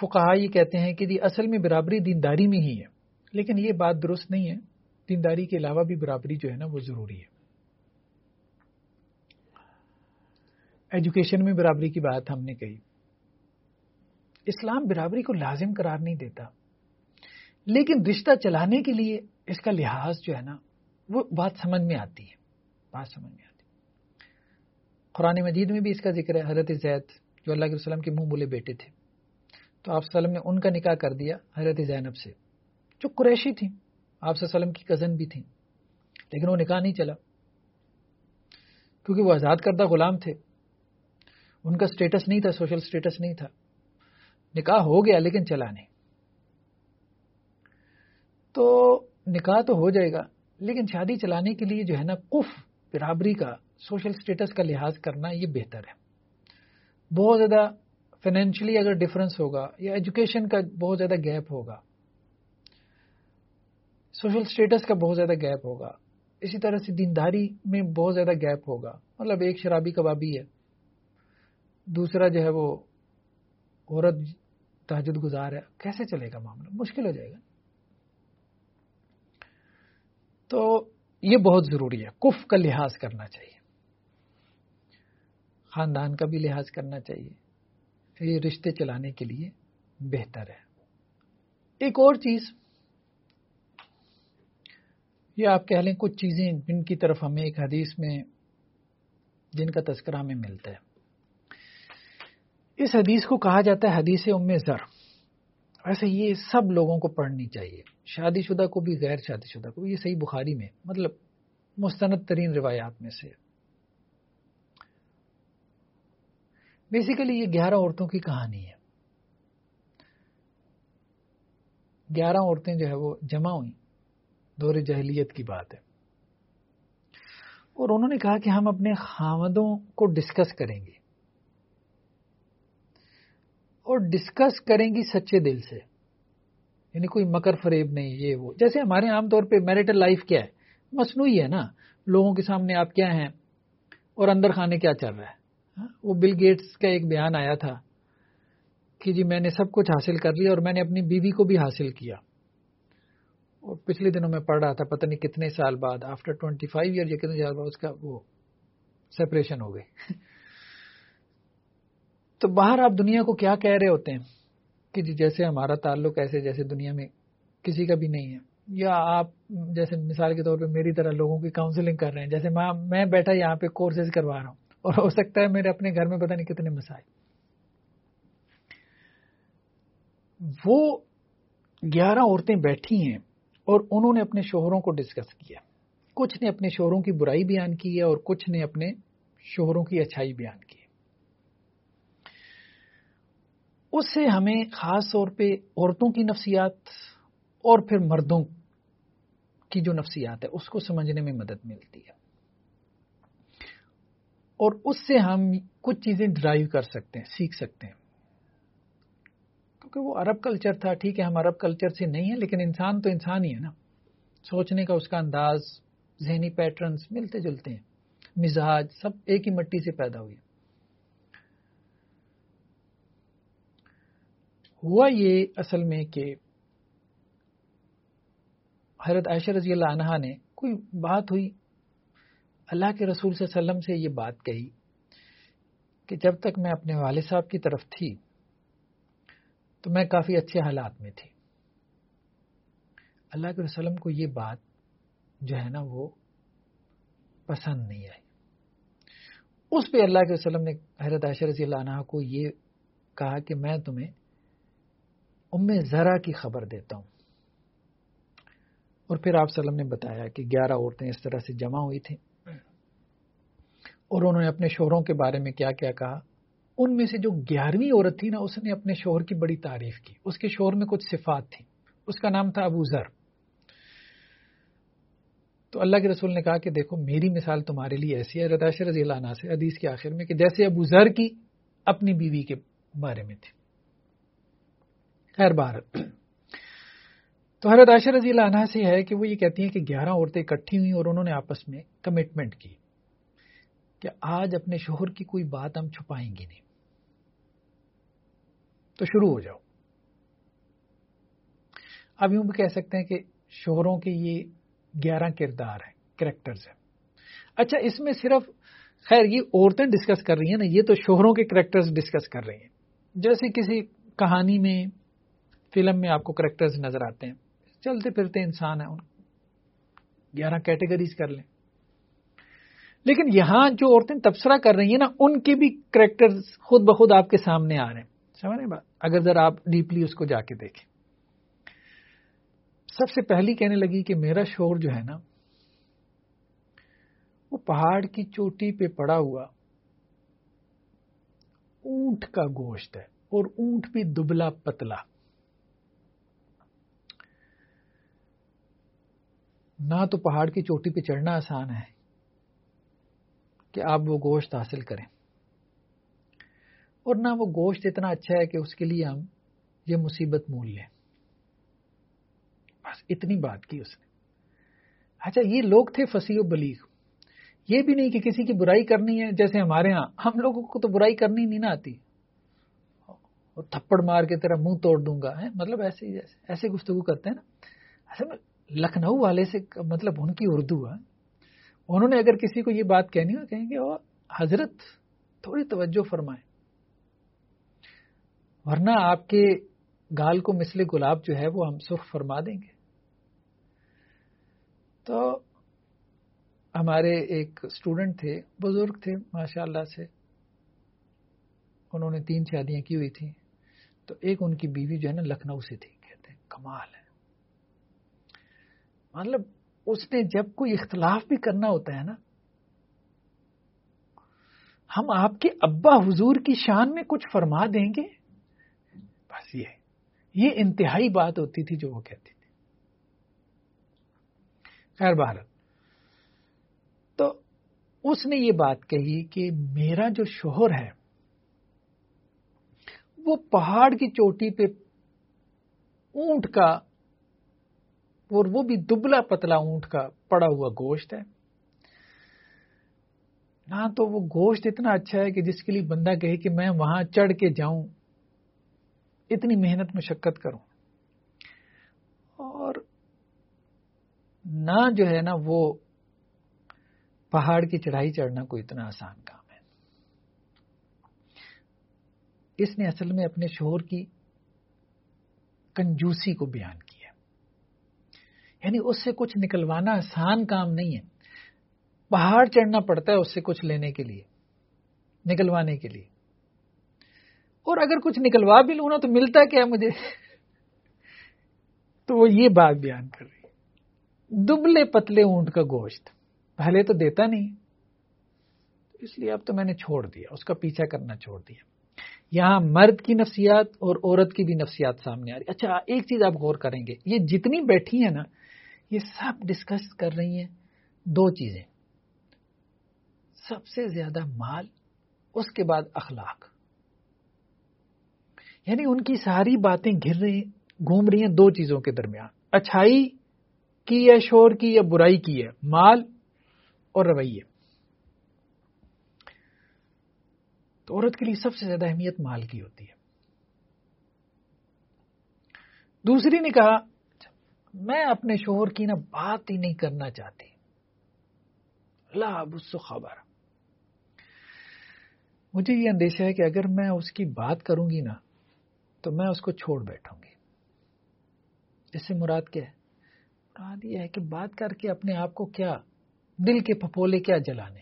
فقہا یہ کہتے ہیں کہ جی اصل میں برابری دینداری میں ہی ہے۔ لیکن یہ بات درست نہیں ہے۔ دینداری کے علاوہ بھی برابری جو ہے نا، وہ ضروری ہے۔ ایجوکیشن میں برابری کی بات ہم نے کہی۔ اسلام برابری کو لازم قرار نہیں دیتا۔ لیکن رشتہ چلانے کے لیے اس کا لحاظ جو ہے نا، وہ بات سمجھ میں آتی ہے۔ بات سمجھ میں آتی ہے۔ قرآن مجید میں بھی اس کا ذکر ہے، حضرت زید، جو اللہ کے وسلم کے منہ بولے بیٹے تھے۔ تو آپ وسلم نے ان کا نکاح کر دیا حضرت زینب سے، جو قریشی تھیں۔ آپ وسلم کی کزن بھی تھیں، لیکن وہ نکاح نہیں چلا۔ کیونکہ وہ آزاد کردہ غلام تھے۔ ان کا سٹیٹس نہیں تھا سوشل سٹیٹس نہیں تھا۔ نکاح ہو گیا لیکن چلا نہیں۔ تو نکاح تو ہو جائے گا، لیکن شادی چلانے کے لیے جو ہے نا، کف، برابری کا سوشل سٹیٹس کا لحاظ کرنا یہ بہتر ہے۔ بہت زیادہ فائنینشلی اگر ڈفرنس ہوگا یا ایجوکیشن کا بہت زیادہ گیپ ہوگا سوشل اسٹیٹس کا بہت زیادہ گیپ ہوگا۔ اسی طرح سے دینداری میں بہت زیادہ گیپ ہوگا۔ مطلب ایک شرابی کبابی ہے۔ دوسرا جو ہے وہ عورت تحجد گزار ہے، کیسے چلے گا معاملہ؟ مشکل ہو جائے گا۔ تو یہ بہت ضروری ہے، کف کا لحاظ کرنا چاہیے۔ خاندان کا بھی لحاظ کرنا چاہیے۔ یہ رشتے چلانے کے لیے بہتر ہے۔ ایک اور چیز، یہ آپ کہہ لیں کچھ چیزیں جن کی طرف ہمیں ایک حدیث میں، جن کا تذکرہ ہمیں ملتا ہے۔ اس حدیث کو کہا جاتا ہے حدیث ام ذر ویسے یہ سب لوگوں کو پڑھنی چاہیے۔ شادی شدہ کو بھی، غیر شادی شدہ کو بھی، یہ صحیح بخاری میں مطلب مستند ترین روایات میں سے۔ بیسیکلی یہ گیارہ عورتوں کی کہانی ہے۔ گیارہ عورتیں جو ہے وہ جمع ہوئی دور جہلیت کی بات ہے۔ اور انہوں نے کہا کہ ہم اپنے خامدوں کو ڈسکس کریں گے۔ اور ڈسکس کریں گی سچے دل سے۔ یعنی کوئی مکر فریب نہیں، یہ وہ۔ جیسے ہمارے عام طور پہ میرٹل لائف کیا ہے؟ مصنوعی ہے نا۔ لوگوں کے سامنے آپ کیا ہیں؟ اور اندر خانے کیا چل رہا ہے؟ ہاں، وہ بل گیٹس کا ایک بیان آیا تھا کہ جی میں نے سب کچھ حاصل کر لیا اور میں نے اپنی بیوی کو بھی حاصل کیا۔ اور پچھلے دنوں میں پڑھ رہا تھا، پتہ نہیں کتنے سال بعد آفٹر ٹوینٹی فائیو ایئر یا کتنے سال بعد، اس کا وہ سپریشن ہو گئی تو باہر آپ دنیا کو کیا کہہ رہے ہوتے ہیں؟ کہ جی جیسے ہمارا تعلق ایسے جیسے دنیا میں کسی کا بھی نہیں ہے۔ یا آپ جیسے مثال کے طور پہ میری طرح لوگوں کی کاؤنسلنگ کر رہے ہیں، جیسے میں بیٹھا یہاں پہ کورسز کروا رہا ہوں، اور ہو سکتا ہے میرے اپنے گھر میں پتہ نہیں کتنے مسائل۔ وہ گیارہ عورتیں بیٹھی ہیں اور انہوں نے اپنے شوہروں کو ڈسکس کیا۔ کچھ نے اپنے شوہروں کی برائی بیان کی ہے اور کچھ نے اپنے شوہروں کی اچھائی بیان کی۔ اس سے ہمیں خاص طور پہ عورتوں کی نفسیات اور پھر مردوں کی جو نفسیات ہے، اس کو سمجھنے میں مدد ملتی ہے۔ اور اس سے ہم کچھ چیزیں ڈرائیو کر سکتے ہیں، سیکھ سکتے ہیں۔ کیونکہ وہ عرب کلچر تھا، ٹھیک ہے، ہم عرب کلچر سے نہیں ہیں، لیکن انسان تو انسان ہی ہے نا۔ سوچنے کا اس کا انداز، ذہنی پیٹرنز ملتے جلتے ہیں۔ مزاج سب ایک ہی مٹی سے پیدا ہوئی ہوا یہ اصل میں کہ حضرت عائشہ رضی اللہ عنہ نے کوئی بات ہوئی؟ اللہ کے رسول صلی اللہ علیہ وسلم سے یہ بات کہی کہ جب تک میں اپنے والد صاحب کی طرف تھی تو میں کافی اچھے حالات میں تھی۔ اللہ کے وسلم کو یہ بات جو ہے نا وہ پسند نہیں آئی۔ اس پہ اللہ کے وسلم نے حضرت عائشہ رضی اللہ عنہ کو یہ کہا کہ میں تمہیں ام ذرا کی خبر دیتا ہوں۔ اور پھر آپ وسلم نے بتایا کہ گیارہ عورتیں اس طرح سے جمع ہوئی تھیں۔ اور انہوں نے اپنے شوہروں کے بارے میں کیا کیا کہا؟ ان میں سے جو گیارہویں عورت تھی نا، اس نے اپنے شوہر کی بڑی تعریف کی۔ اس کے شوہر میں کچھ صفات تھی اس کا نام تھا ابو ذر۔ تو اللہ کے رسول نے کہا کہ دیکھو، میری مثال تمہارے لیے ایسی ہے رداش رضی اللہ عنہ سے، حدیث کے آخر میں کہ جیسے ابو ذر کی اپنی بیوی کے بارے میں تھی۔ خیر بار تو حضرت عائشہ رضی اللہ عنہ سے ہے کہ وہ یہ کہتی ہیں کہ گیارہ عورتیں اکٹھی ہوئی اور انہوں نے آپس میں کمٹمنٹ کی کہ آج اپنے شوہر کی کوئی بات ہم چھپائیں گے نہیں۔ تو شروع ہو جاؤ۔ اب یوں بھی کہہ سکتے ہیں کہ شوہروں کے یہ گیارہ کردار ہیں کریکٹرز ہیں۔ اچھا اس میں صرف، خیر، یہ عورتیں ڈسکس کر رہی ہیں نا، یہ تو شوہروں کے کریکٹرز ڈسکس کر رہی ہیں۔ جیسے کسی کہانی میں فلم میں آپ کو کریکٹرز نظر آتے ہیں۔ چلتے پھرتے انسان ہیں، ان گیارہ کیٹیگریز کر لیں۔ لیکن یہاں جو عورتیں تبصرہ کر رہی ہیں نا، ان کے بھی کریکٹر خود بخود آپ کے سامنے آ رہے ہیں۔ سمجھ رہے بات؟ اگر ذرا آپ ڈیپلی اس کو جا کے دیکھیں۔ سب سے پہلی کہنے لگی کہ میرا شور جو ہے نا، وہ پہاڑ کی چوٹی پہ پڑا ہوا اونٹ کا گوشت ہے اور اونٹ بھی دبلا پتلا۔ نہ تو پہاڑ کی چوٹی پہ چڑھنا آسان ہے کہ آپ وہ گوشت حاصل کریں۔ اور نہ وہ گوشت اتنا اچھا ہے کہ اس کے لیے ہم یہ مصیبت مول لیں۔ بس اتنی بات کی اس نے۔ اچھا یہ لوگ تھے فصیح و بلیغ۔ یہ بھی نہیں کہ کسی کی برائی کرنی ہے۔ جیسے ہمارے ہاں ہم لوگوں کو تو برائی کرنی نہیں نہ آتی۔ اور تھپڑ مار کے تیرا منہ توڑ دوں گا مطلب ایسے جیسے، ایسے گفتگو کرتے ہیں نا۔ اصل میں لکھنؤ والے سے مطلب ان کی اردو ہے۔ انہوں نے اگر کسی کو یہ بات کہنی ہو، کہیں گے اور حضرت، تھوڑی توجہ فرمائیں۔ ورنہ آپ کے گال کو مثل گلاب جو ہے، وہ ہم سرخ فرما دیں گے۔ تو ہمارے ایک اسٹوڈنٹ تھے، بزرگ تھے ماشاء اللہ سے۔ انہوں نے تین شادیاں کی ہوئی تھیں۔ تو ایک ان کی بیوی جو ہے نا، لکھنؤ سے تھی، کہتے ہیں، کمال ہے۔ مطلب اس نے جب کوئی اختلاف بھی کرنا ہوتا ہے نا، ہم آپ کے ابا حضور کی شان میں کچھ فرما دیں گے؟ بس یہ یہ انتہائی بات ہوتی تھی جو وہ کہتی تھی۔ خیر بھارت تو اس نے یہ بات کہی کہ میرا جو شوہر ہے، وہ پہاڑ کی چوٹی پہ اونٹ کا اور وہ بھی دبلا پتلا اونٹ کا پڑا ہوا گوشت ہے۔ نہ تو وہ گوشت اتنا اچھا ہے کہ جس کے لیے بندہ کہے کہ میں وہاں چڑھ کے جاؤں، اتنی محنت، مشقت کروں۔ اور نہ جو ہے نا وہ پہاڑ کی چڑھائی چڑھنا کوئی اتنا آسان کام ہے۔ اس نے اصل میں اپنے شوہر کی کنجوسی کو بیان کیا۔ یعنی اس سے کچھ نکلوانا آسان کام نہیں ہے۔ پہاڑ چڑھنا پڑتا ہے اس سے کچھ لینے کے لیے، نکلوانے کے لیے۔ اور اگر کچھ نکلوا بھی لوں نا تو ملتا کیا مجھے؟ تو وہ یہ بات بیان کر رہی دبلے پتلے اونٹ کا گوشت پہلے تو دیتا نہیں، اس لیے اب تو میں نے چھوڑ دیا، اس کا پیچھا کرنا چھوڑ دیا۔ یہاں مرد کی نفسیات اور عورت کی بھی نفسیات سامنے آ رہی۔ اچھا ایک چیز آپ غور کریں گے، یہ جتنی بیٹھی ہیں نا یہ سب ڈسکس کر رہی ہیں، دو چیزیں۔ سب سے زیادہ مال، اس کے بعد اخلاق۔ یعنی ان کی ساری باتیں گر رہی، گھوم رہی ہیں دو چیزوں کے درمیان۔ اچھائی کی یا شور کی یا برائی کی ہے۔ مال اور رویے۔ تو عورت کے لیے سب سے زیادہ اہمیت مال کی ہوتی ہے۔ دوسری نے کہا میں اپنے شوہر کی نا بات ہی نہیں کرنا چاہتی۔ اللہ ابو خبر۔ مجھے یہ اندیشہ ہے کہ اگر میں اس کی بات کروں گی نا، تو میں اس کو چھوڑ بیٹھوں گی۔ اس سے مراد کیا ہے؟ مراد یہ ہے کہ بات کر کے اپنے آپ کو کیا، دل کے پھپولے کیا جلانے۔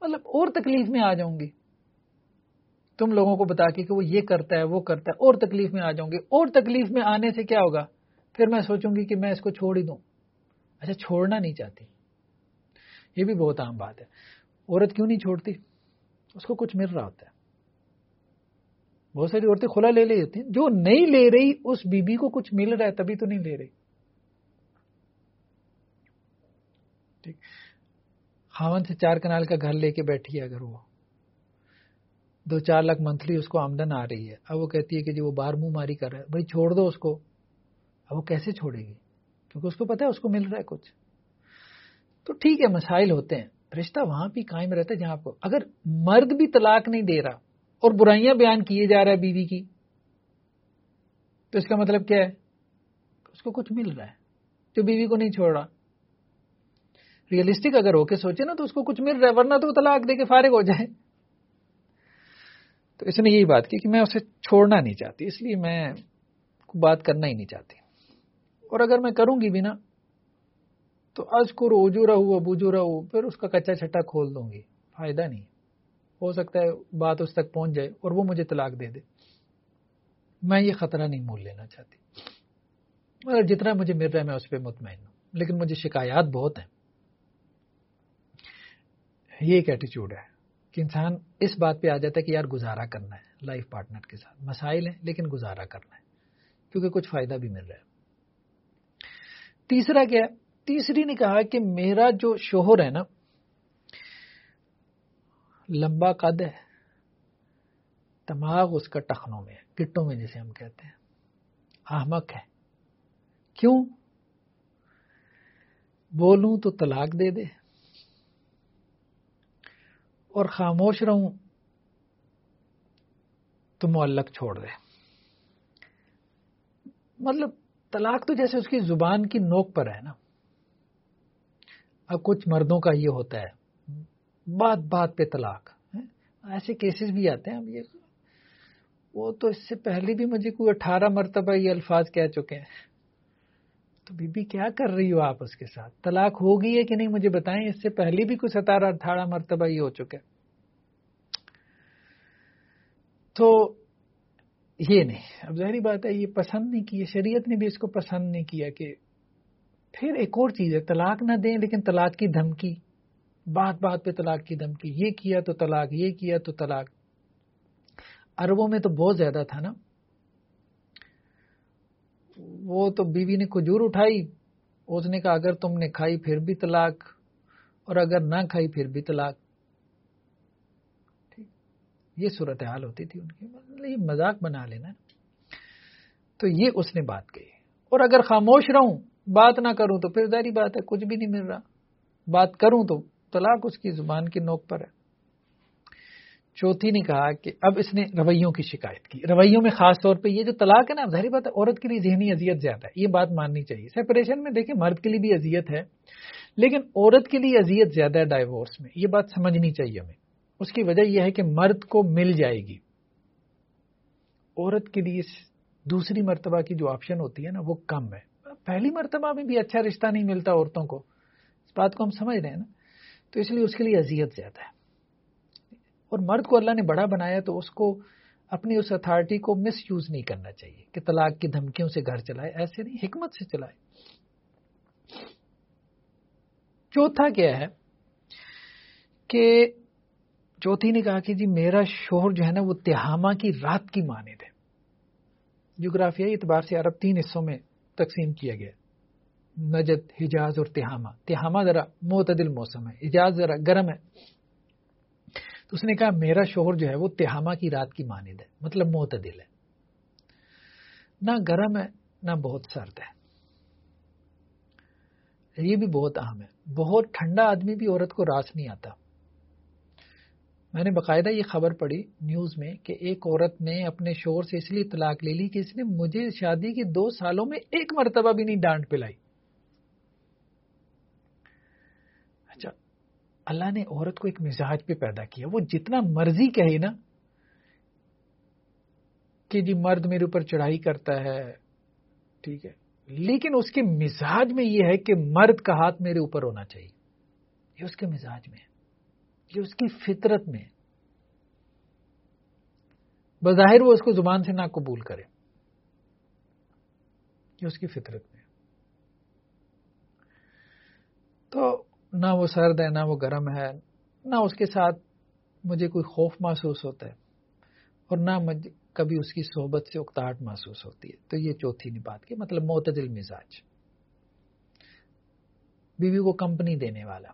مطلب اور تکلیف میں آ جاؤں گی۔ تم لوگوں کو بتا کے کہ وہ یہ کرتا ہے، وہ کرتا ہے، اور تکلیف میں آ جاؤں گی اور تکلیف میں آنے سے کیا ہوگا؟ پھر میں سوچوں گی کہ میں اس کو چھوڑ ہی دوں۔ اچھا چھوڑنا نہیں چاہتی۔ یہ بھی بہت عام بات ہے۔ عورت کیوں نہیں چھوڑتی؟ اس کو کچھ مل رہا ہوتا ہے۔ بہت ساری عورتیں کھلا لے لی ہوتی ہیں۔ جو نہیں لے رہی، اس بیوی بی کو کچھ مل رہا ہے، تبھی تو نہیں لے رہی۔ ٹھیک۔ خاون سے چار کنال کا گھر لے کے بیٹھی ہے اگر وہ۔ دو چار لاکھ منتھلی اس کو آمدن آ رہی ہے۔ اب وہ کہتی ہے کہ جی وہ باہر منہ ماری کر رہا ہے۔ بھائی چھوڑ دو اس کو۔ اب وہ کیسے چھوڑے گی؟ کیونکہ اس کو پتا ہے اس کو مل رہا ہے کچھ۔ تو ٹھیک ہے، مسائل ہوتے ہیں۔ رشتہ وہاں بھی قائم رہتا ہے جہاں آپ کو۔ اگر مرد بھی طلاق نہیں دے رہا اور برائیاں بیان کیے جا رہا ہے بیوی کی، تو اس کا مطلب کیا ہے؟ اس کو کچھ مل رہا ہے۔ جو بیوی کو نہیں چھوڑ رہا۔ ریئلسٹک اگر ہو کے سوچے نا تو اس کو کچھ مل رہا ہے، ورنہ تو وہ طلاق دے کے فارغ ہو جائے۔ تو اس نے یہی بات کی کہ میں اسے چھوڑنا نہیں چاہتی، اس لیے میں بات کرنا ہی نہیں چاہتی۔ اور اگر میں کروں گی بھی نا، تو از کو روجو رہو بوجو رہو، پھر اس کا کچا چھٹا کھول دوں گی۔ فائدہ نہیں۔ ہو سکتا ہے بات اس تک پہنچ جائے اور وہ مجھے طلاق دے دے۔ میں یہ خطرہ نہیں مول لینا چاہتی۔ مگر جتنا مجھے مل رہا ہے میں اس پہ مطمئن ہوں۔ لیکن مجھے شکایات بہت ہیں۔ یہ ایک ایٹیچیوڈ ہے۔ کہ انسان اس بات پہ آ جاتا ہے کہ یار گزارا کرنا ہے لائف پارٹنر کے ساتھ۔ مسائل ہیں، لیکن گزارا کرنا ہے، کیونکہ کچھ فائدہ بھی مل رہا ہے۔ تیسرا کیا تیسری نے کہا کہ میرا جو شوہر ہے نا، لمبا قد ہے، دماغ اس کا ٹخنوں میں ہے، گٹوں میں جسے ہم کہتے ہیں۔ احمق ہے۔ کیوں؟ بولوں تو طلاق دے دے۔ اور خاموش رہوں تو معلق چھوڑ دے۔ مطلب طلاق تو جیسے اس کی زبان کی نوک پر ہے نا۔ اب کچھ مردوں کا یہ ہوتا ہے، بات بات پہ طلاق۔ ایسے کیسز بھی آتے ہیں۔ اب یہ وہ تو اس سے پہلے بھی مجھے کوئی اٹھارہ مرتبہ یہ الفاظ کہہ چکے ہیں۔ تو بی بی کیا کر رہی ہو آپ اس کے ساتھ؟ طلاق ہوگی ہے کہ نہیں؟ مجھے بتائیں، اس سے پہلے بھی کچھ ستارہ اٹھارہ مرتبہ یہ ہو چکے تو یہ نہیں، اب ظاہری بات ہے، یہ پسند نہیں کی شریعت نے بھی اس کو پسند نہیں کیا کہ پھر ایک اور چیز ہے، طلاق نہ دیں لیکن طلاق کی دھمکی، بات بات پہ طلاق کی دھمکی، یہ کیا تو طلاق، یہ کیا تو طلاق۔ اربوں میں تو بہت زیادہ تھا نا۔ وہ تو بیوی نے کھجور اٹھائی اس نے کہا اگر تم نے کھائی پھر بھی طلاق اور اگر نہ کھائی پھر بھی طلاق۔ یہ صورتحال ہوتی تھی ان کی۔ مطلب یہ مذاق بنا لینا۔ تو یہ اس نے بات کہی۔ اور اگر خاموش رہوں بات نہ کروں تو پھر ظاہری بات ہے کچھ بھی نہیں مل رہا۔ بات کروں تو طلاق اس کی زبان کی نوک پر ہے۔ چوتھی نے کہا کہ اب اس نے رویوں کی شکایت کی۔ رویوں میں خاص طور پہ یہ جو طلاق ہے نا ظاہری بات ہے، عورت کے لیے ذہنی اذیت زیادہ ہے۔ یہ بات ماننی چاہیے۔ سیپریشن میں دیکھیں، مرد کے لیے بھی اذیت ہے، لیکن عورت کے لیے اذیت زیادہ ہے ڈائیورس میں۔ یہ بات سمجھنی چاہیے ہمیں۔ اس کی وجہ یہ ہے کہ مرد کو مل جائے گی۔ عورت کے لیے دوسری مرتبہ کی جو آپشن ہوتی ہے نا، وہ کم ہے۔ پہلی مرتبہ میں بھی اچھا رشتہ نہیں ملتا عورتوں کو۔ اس بات کو ہم سمجھ رہے ہیں نا۔ تو اس لیے اس کے لیے اذیت زیادہ ہے۔ اور مرد کو اللہ نے بڑا بنایا تو اس کو اپنی اس اتھارٹی کو مس یوز نہیں کرنا چاہیے کہ طلاق کی دھمکیوں سے گھر چلائے، ایسے نہیں، حکمت سے چلائے۔ چوتھا کیا ہے کہ چوتھی نے کہا کہ جی میرا شوہر جو ہے نا وہ تہامہ کی رات کی مانے تھے جغرافیائی اعتبار سے عرب تین حصوں میں تقسیم کیا گیا۔ نجد، حجاز اور تہامہ۔ تہامہ ذرا معتدل موسم ہے، حجاز ذرا گرم ہے۔ تو اس نے کہا میرا شوہر جو ہے وہ تہامہ کی رات کی مانند ہے مطلب معتدل ہے۔ نہ گرم ہے، نہ بہت سرد ہے۔ یہ بھی بہت اہم ہے۔ بہت ٹھنڈا آدمی بھی عورت کو راس نہیں آتا۔ میں نے باقاعدہ یہ خبر پڑھی نیوز میں کہ ایک عورت نے اپنے شور سے اس لیے طلاق لے لی کہ اس نے مجھے شادی کے دو سالوں میں ایک مرتبہ بھی نہیں ڈانٹ پلائی اچھا اللہ نے عورت کو ایک مزاج پہ پیدا کیا۔ وہ جتنا مرضی کہے نا کہ جی مرد میرے اوپر چڑھائی کرتا ہے، ٹھیک ہے۔ لیکن اس کے مزاج میں یہ ہے کہ مرد کا ہاتھ میرے اوپر ہونا چاہیے۔ یہ اس کے مزاج میں ہے۔ یہ اس کی فطرت میں بظاہر وہ اس کو زبان سے نہ قبول کرے۔ یہ اس کی فطرت میں تو نہ وہ سرد ہے، نہ وہ گرم ہے، نہ اس کے ساتھ مجھے کوئی خوف محسوس ہوتا ہے اور نہ مجھے کبھی اس کی صحبت سے اکتاہٹ محسوس ہوتی ہے۔ تو یہ چوتھی نہیں بات کی مطلب معتدل مزاج۔ بیوی کو کمپنی دینے والا۔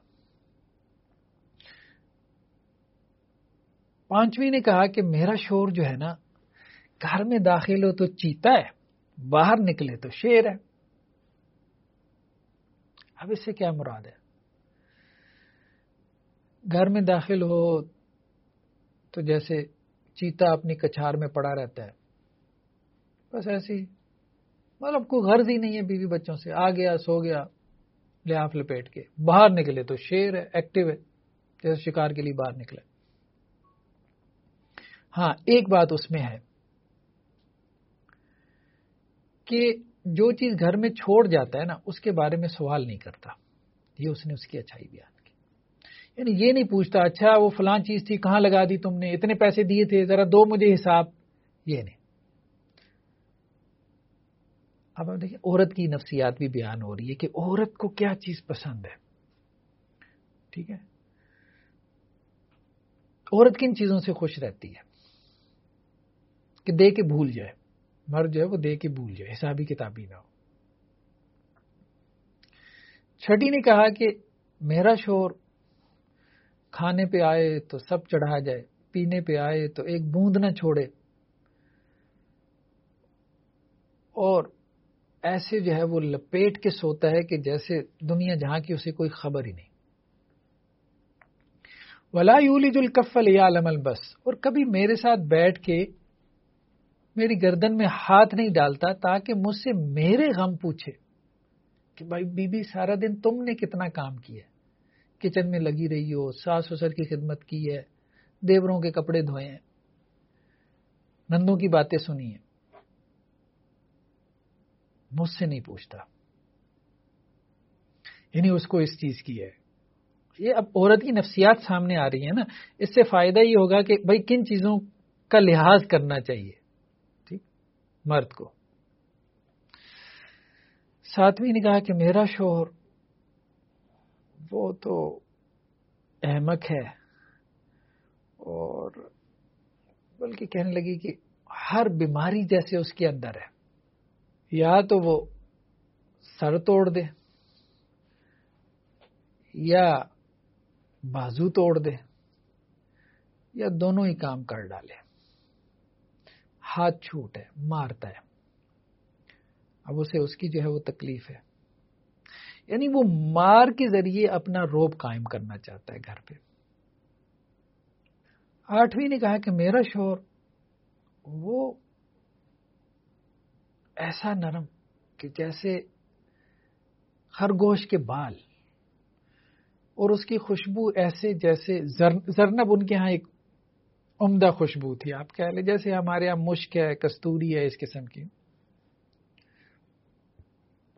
پانچویں نے کہا کہ میرا شور جو ہے نا، گھر میں داخل ہو تو چیتا ہے، باہر نکلے تو شیر ہے۔ اب اس سے کیا مراد ہے؟ گھر میں داخل ہو تو جیسے چیتا اپنی کچھار میں پڑا رہتا ہے۔ بس ایسی۔ مطلب کوئی غرض ہی نہیں ہے بیوی بچوں سے۔ آ گیا، سو گیا لحاف لپیٹ کے۔ باہر نکلے تو شیر ہے، ایکٹیو ہے، جیسے شکار کے لیے باہر نکلے۔ ہاں ایک بات اس میں ہے کہ جو چیز گھر میں چھوڑ جاتا ہے نا، اس کے بارے میں سوال نہیں کرتا۔ یہ اس نے اس کی اچھائی بیان یعنی یہ نہیں پوچھتا اچھا وہ فلاں چیز تھی، کہاں لگا دی تم نے؟ اتنے پیسے دیے تھے، ذرا دو مجھے حساب۔ یہ نہیں۔ اب آپ دیکھیں، عورت کی نفسیات بھی بیان ہو رہی ہے کہ عورت کو کیا چیز پسند ہے۔ ٹھیک ہے؟ عورت کن چیزوں سے خوش رہتی ہے؟ کہ دے کے بھول جائے۔ مرد جو ہے، وہ دے کے بھول جائے، حسابی کتابی نہ ہو۔ چھٹی نے کہا کہ میرا شور کھانے پہ آئے تو سب چڑھا جائے، پینے پہ آئے تو ایک بوند نہ چھوڑے۔ اور ایسے جو ہے وہ لپیٹ کے سوتا ہے کہ جیسے دنیا جہاں کی اسے کوئی خبر ہی نہیں۔ ولا یولید الکفل یا بس اور کبھی میرے ساتھ بیٹھ کے میری گردن میں ہاتھ نہیں ڈالتا تاکہ مجھ سے میرے غم پوچھے کہ بھائی بی بی، سارا دن تم نے کتنا کام کیا کچن میں لگی رہی ہو، ساس سسر کی خدمت کی ہے، دیوروں کے کپڑے دھوئے ہیں۔ نندوں کی باتیں سنی ہیں۔ مجھ سے نہیں پوچھتا۔ یعنی اس کو اس چیز کی ہے۔ یہ اب عورت کی نفسیات سامنے آ رہی ہے نا۔ اس سے فائدہ یہ ہوگا کہ بھائی کن چیزوں کا لحاظ کرنا چاہیے۔ ٹھیک؟ مرد کو۔ ساتویں نے کہا کہ میرا شوہر وہ تو احمق ہے۔ اور بلکہ کہنے لگی کہ ہر بیماری جیسے اس کے اندر ہے۔ یا تو وہ سر توڑ دے، یا بازو توڑ دے، یا دونوں ہی کام کر ڈالے۔ ہاتھ چھوٹ ہے مارتا ہے۔ اب اسے اس کی جو ہے وہ تکلیف ہے۔ یعنی وہ مار کے ذریعے اپنا روب قائم کرنا چاہتا ہے گھر پہ۔ آٹھویں نے کہا کہ میرا شور، وہ ایسا نرم کہ جیسے خرگوش کے بال۔ اور اس کی خوشبو ایسے جیسے زرنب ان کے ہاں ایک عمدہ خوشبو تھی۔ آپ کہہ لیں، جیسے ہمارے یہاں مشک ہے، کستوری ہے، اس قسم کی۔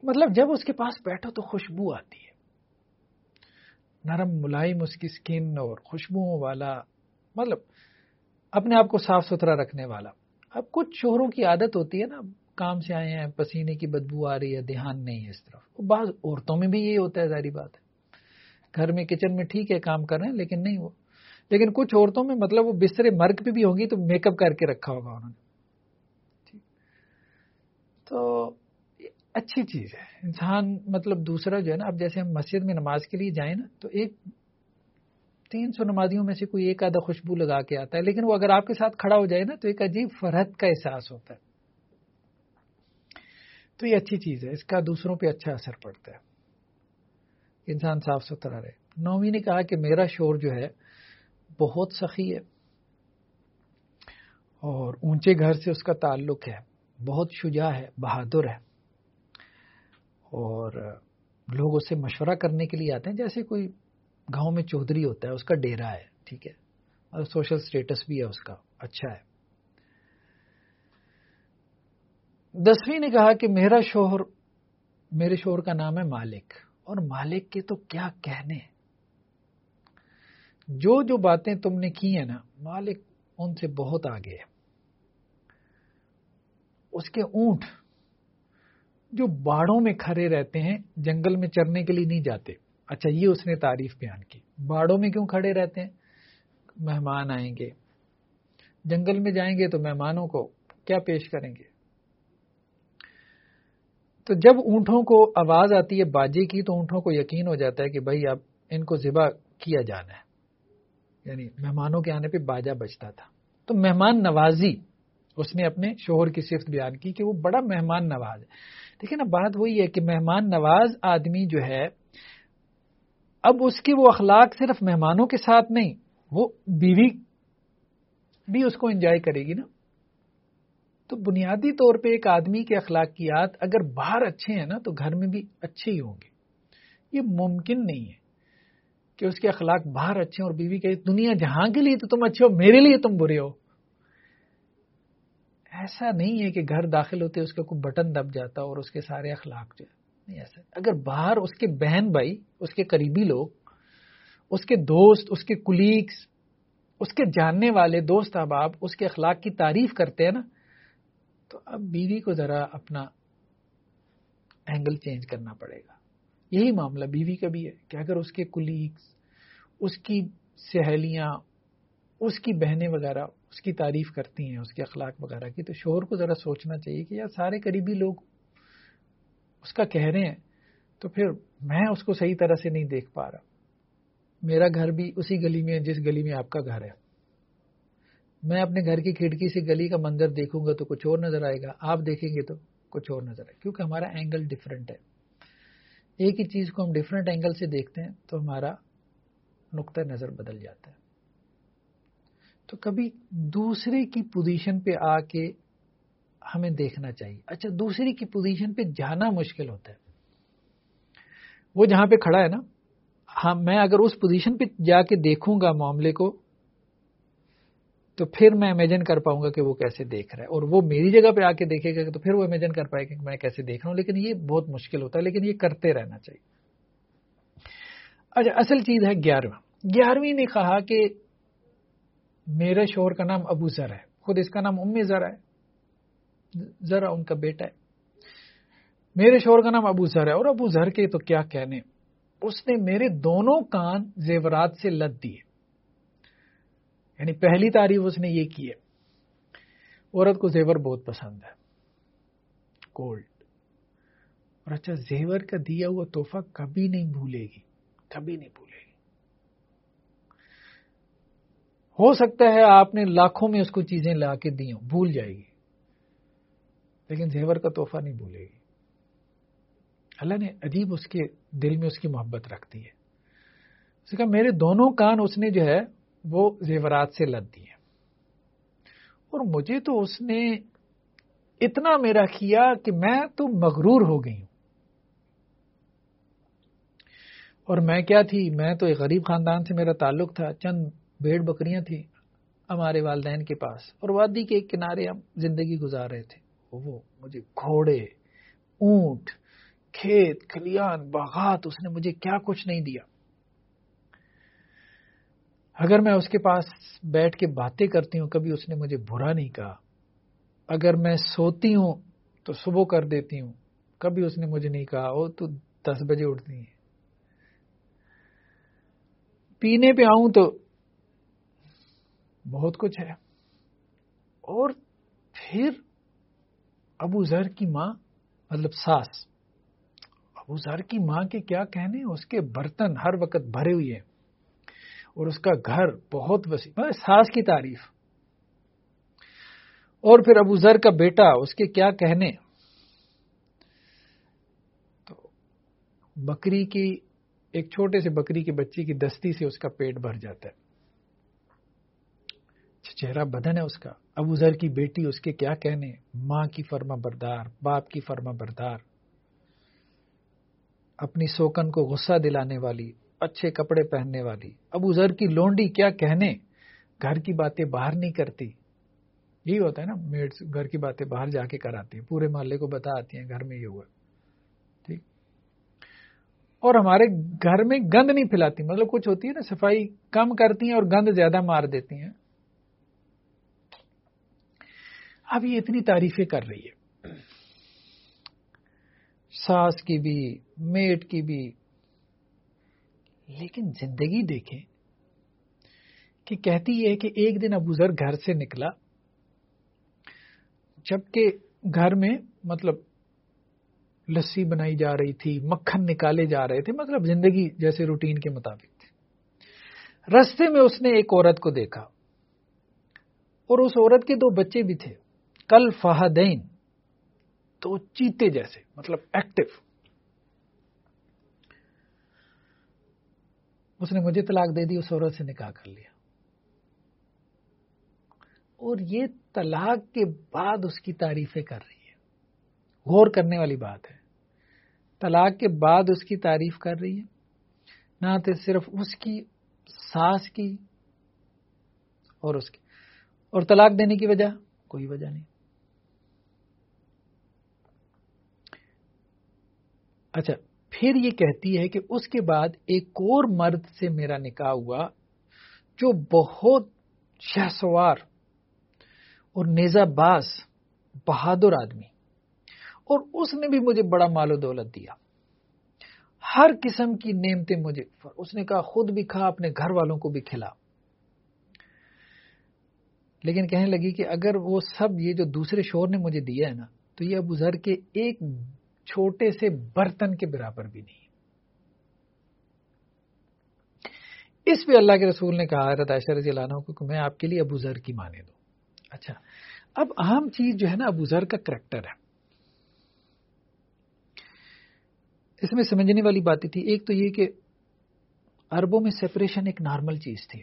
مطلب جب اس کے پاس بیٹھو تو خوشبو آتی ہے۔ نرم ملائم اس کی اسکن اور خوشبوؤں والا مطلب اپنے آپ کو صاف ستھرا رکھنے والا۔ اب کچھ شوہروں کی عادت ہوتی ہے نا، کام سے آئے ہیں، پسینے کی بدبو آ رہی ہے، دھیان نہیں ہے اس طرف۔ بعض عورتوں میں بھی یہ ہوتا ہے، ظاہری بات ہے۔ گھر میں، کچن میں ٹھیک ہے، کام کر رہے ہیں، لیکن نہیں، وہ لیکن کچھ عورتوں میں مطلب وہ بسترے مرگ پہ بھی ہوگی تو میک اپ کر کے رکھا ہوگا انہوں نے۔ تو اچھی چیز ہے۔ انسان مطلب دوسرا جو ہے نا، اب جیسے ہم مسجد میں نماز کے لیے جائیں نا، تو ایک تین سو نمازیوں میں سے کوئی ایک آدھا خوشبو لگا کے آتا ہے۔ لیکن وہ اگر آپ کے ساتھ کھڑا ہو جائے نا، تو ایک عجیب فرحت کا احساس ہوتا ہے۔ تو یہ اچھی چیز ہے، اس کا دوسروں پہ اچھا اثر پڑتا ہے۔ انسان صاف ستھرا رہے۔ نومی نے کہا کہ میرا شور جو ہے، بہت سخی ہے۔ اور اونچے گھر سے اس کا تعلق ہے، بہت شجاع ہے، بہادر ہے۔ اور لوگ اس سے مشورہ کرنے کے لیے آتے ہیں، جیسے کوئی گاؤں میں چودھری ہوتا ہے، اس کا ڈیرا ہے، ٹھیک ہے، اور سوشل سٹیٹس بھی ہے اس کا اچھا ہے۔ دسویں نے کہا کہ میرا شوہر، میرے شوہر کا نام ہے مالک، اور مالک کے تو کیا کہنے جو جو باتیں تم نے کی ہیں نا، مالک ان سے بہت آگے ہے۔ اس کے اونٹ جو باڑوں میں کھڑے رہتے ہیں، جنگل میں چرنے کے لیے نہیں جاتے۔ اچھا یہ اس نے تعریف بیان کی۔ باڑوں میں کیوں کھڑے رہتے ہیں؟ مہمان آئیں گے۔ جنگل میں جائیں گے تو مہمانوں کو کیا پیش کریں گے؟ تو جب اونٹوں کو آواز آتی ہے باجے کی، تو اونٹوں کو یقین ہو جاتا ہے کہ بھائی، اب ان کو ذبح کیا جانا ہے۔ یعنی مہمانوں کے آنے پہ باجا بچتا تھا۔ تو مہمان نوازی، اس نے اپنے شوہر کی صفت بیان کی کہ وہ بڑا مہمان نواز ہے۔ دیکھیں نا، بات وہی ہے کہ مہمان نواز آدمی جو ہے، اب اس کے وہ اخلاق صرف مہمانوں کے ساتھ نہیں، وہ بیوی بھی اس کو انجوائے کرے گی نا۔ تو بنیادی طور پہ ایک آدمی کے اخلاقیات اگر باہر اچھے ہیں نا، تو گھر میں بھی اچھے ہی ہوں گے۔ یہ ممکن نہیں ہے کہ اس کے اخلاق باہر اچھے ہیں اور بیوی کہ دنیا جہاں کے لیے تو تم اچھے ہو، میرے لیے تم برے ہو۔ ایسا نہیں ہے کہ گھر داخل ہوتے اس کا کوئی بٹن دب جاتا اور اس کے سارے اخلاق جو ہے نہیں، ایسا اگر باہر اس کے بہن بھائی، اس کے قریبی لوگ، اس کے دوست، اس کے کلیگس اس کے جاننے والے دوست احباب اس کے اخلاق کی تعریف کرتے ہیں نا، تو اب بیوی کو ذرا اپنا اینگل چینج کرنا پڑے گا۔ یہی معاملہ بیوی کا بھی ہے کہ اگر اس کے کلیگس اس کی سہیلیاں، اس کی بہنیں وغیرہ اس کی تعریف کرتی ہیں، اس کے اخلاق وغیرہ کی، تو شوہر کو ذرا سوچنا چاہیے کہ یار سارے قریبی لوگ اس کا کہہ رہے ہیں، تو پھر میں اس کو صحیح طرح سے نہیں دیکھ پا رہا۔ میرا گھر بھی اسی گلی میں ہے، جس گلی میں آپ کا گھر ہے۔ میں اپنے گھر کی کھڑکی سے گلی کا منظر دیکھوں گا تو کچھ اور نظر آئے گا۔ آپ دیکھیں گے تو کچھ اور نظر آئے گا۔ کیونکہ ہمارا اینگل ڈفرینٹ ہے۔ ایک ہی چیز کو ہم ڈفرینٹ اینگل سے دیکھتے ہیں تو ہمارا نقطۂ نظر بدل جاتا ہے۔ تو کبھی دوسرے کی پوزیشن پہ آ کے ہمیں دیکھنا چاہیے۔ اچھا دوسری کی پوزیشن پہ جانا مشکل ہوتا ہے۔ وہ جہاں پہ کھڑا ہے نا ہاں میں اگر اس پوزیشن پہ جا کے دیکھوں گا معاملے کو، تو پھر میں امیجن کر پاؤں گا کہ وہ کیسے دیکھ رہا ہے۔ اور وہ میری جگہ پہ آ کے دیکھے گا تو پھر وہ امیجن کر پائے گا کہ میں کیسے دیکھ رہا ہوں۔ لیکن یہ بہت مشکل ہوتا ہے، لیکن یہ کرتے رہنا چاہیے۔ اچھا اصل چیز ہے گیارہواں گیارہویں نے کہا کہ میرے شوہر کا نام ابو ذر ہے۔ خود اس کا نام امی ذرا ہے۔ ذرا ان کا بیٹا ہے۔ میرے شوہر کا نام ابو ذر ہے اور ابو ذر کے تو کیا کہنے۔ اس نے میرے دونوں کان زیورات سے لد دیے۔ یعنی پہلی تعریف اس نے یہ کی ہے۔ عورت کو زیور بہت پسند ہے۔ گولڈ اور اچھا زیور کا دیا ہوا توحفہ کبھی نہیں بھولے گی۔ کبھی نہیں بھولے گی۔ ہو سکتا ہے آپ نے لاکھوں میں اس کو چیزیں لا کے دی ہوں، بھول جائے گی لیکن زیور کا تحفہ نہیں بھولے گی۔ اللہ نے عجیب اس کے دل میں اس کی محبت رکھ دی ہے۔ اس نے کہا، میرے دونوں کان اس نے جو ہے، وہ زیورات سے لد دیے۔ اور مجھے تو اس نے اتنا میرا کیا کہ میں تو مغرور ہو گئی ہوں۔ اور میں کیا تھی؟ میں تو ایک غریب خاندان سے میرا تعلق تھا، چند بھیڑ بکریاں تھیں ہمارے والدین کے پاس اور وادی کے ایک کنارے ہم زندگی گزار رہے تھے۔ وہ مجھے گھوڑے، اونٹ، کھیت، کھلیان، باغات، اس نے مجھے کیا کچھ نہیں دیا۔ اگر میں اس کے پاس بیٹھ کے باتیں کرتی ہوں، کبھی اس نے مجھے برا نہیں کہا۔ اگر میں سوتی ہوں تو صبح کر دیتی ہوں، کبھی اس نے مجھے نہیں کہا۔ وہ تو دس بجے اٹھتی ہیں۔ پینے پہ آؤں تو بہت کچھ ہے۔ اور پھر ابو ذر کی ماں مطلب ساس۔ ابو ذر کی ماں کے کیا کہنے؟ اس کے برتن ہر وقت بھرے ہوئے ہیں۔ اور اس کا گھر بہت وسیع مطلب ساس کی تعریف۔ اور پھر ابو ذر کا بیٹا، اس کے کیا کہنے؟ تو بکری کی، ایک چھوٹے سے بکری کی بچی کی دستی سے اس کا پیٹ بھر جاتا ہے۔ چہرہ بدن ہے اس کا۔ ابو ذر کی بیٹی، اس کے کیا کہنے؟ ماں کی فرما بردار، باپ کی فرما بردار۔ اپنی سوکن کو غصہ دلانے والی، اچھے کپڑے پہننے والی۔ ابو ذر کی لونڈی کیا کہنے؟ گھر کی باتیں باہر نہیں کرتی۔ یہی ہوتا ہے نا میڈ گھر کی باتیں باہر جا کے کراتی ہیں۔ پورے محلے کو بتا آتی ہیں، گھر میں یہ ہوا۔ ٹھیک۔ اور ہمارے گھر میں گند نہیں پھیلاتی مطلب کچھ ہوتی ہے نا، صفائی کم کرتی ہیں اور گند زیادہ مار دیتی ہیں۔ اب یہ اتنی تعریفیں کر رہی ہے۔ ساس کی بھی، میٹ کی بھی۔ لیکن زندگی دیکھیں کہ کہتی ہے کہ ایک دن ابو ذر گھر سے نکلا۔ جبکہ گھر میں مطلب لسی بنائی جا رہی تھی، مکھن نکالے جا رہے تھے مطلب زندگی جیسے روٹین کے مطابق تھی۔ رستے میں اس نے ایک عورت کو دیکھا اور اس عورت کے دو بچے بھی تھے۔ کل فہدین تو چیتے جیسے مطلب ایکٹیو اس نے مجھے طلاق دے دی، اس عورت سے نکاح کر لیا۔ اور یہ طلاق کے بعد اس کی تعریفیں کر رہی ہے۔ غور کرنے والی بات ہے۔ طلاق کے بعد اس کی تعریف کر رہی ہے۔ نہ تو صرف اس کی، ساس کی اور اس کی۔ اور طلاق دینے کی وجہ؟ کوئی وجہ نہیں۔ اچھا پھر یہ کہتی ہے کہ اس کے بعد ایک اور مرد سے میرا نکاح ہوا جو بہت شہسوار اور نیزا باز، بہادر آدمی۔ اور اس نے بھی مجھے بڑا مال و دولت دیا۔ ہر قسم کی نعمتیں مجھے، اس نے کہا، خود بھی کھا، اپنے گھر والوں کو بھی کھلا۔ لیکن کہنے لگی کہ اگر وہ سب یہ جو دوسرے شور نے مجھے دیا ہے نا، تو یہ ابو ذر کے ایک چھوٹے سے برتن کے برابر بھی نہیں۔ اس پہ اللہ کے رسول نے کہا، حضرت عائشہ رضی اللہ عنہ کو کہ میں آپ کے لیے ابو ذر کی مانے دوں۔ اچھا اب اہم چیز جو ہے نا، ابو ذر کا کریکٹر ہے۔ اس میں سمجھنے والی باتیں تھی ایک تو یہ کہ اربوں میں سپریشن ایک نارمل چیز تھی۔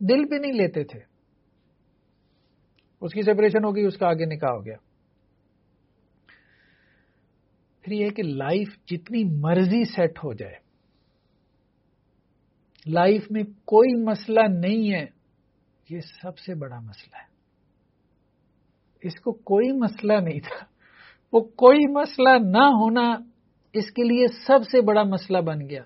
دل بھی نہیں لیتے تھے۔ اس کی سپریشن ہو گئی، اس کا آگے نکاح ہو گیا۔ پھر یہ کہ لائف جتنی مرضی سیٹ ہو جائے۔ لائف میں کوئی مسئلہ نہیں ہے، یہ سب سے بڑا مسئلہ ہے۔ اس کو کوئی مسئلہ نہیں تھا۔ وہ کوئی مسئلہ نہ ہونا اس کے لیے سب سے بڑا مسئلہ بن گیا۔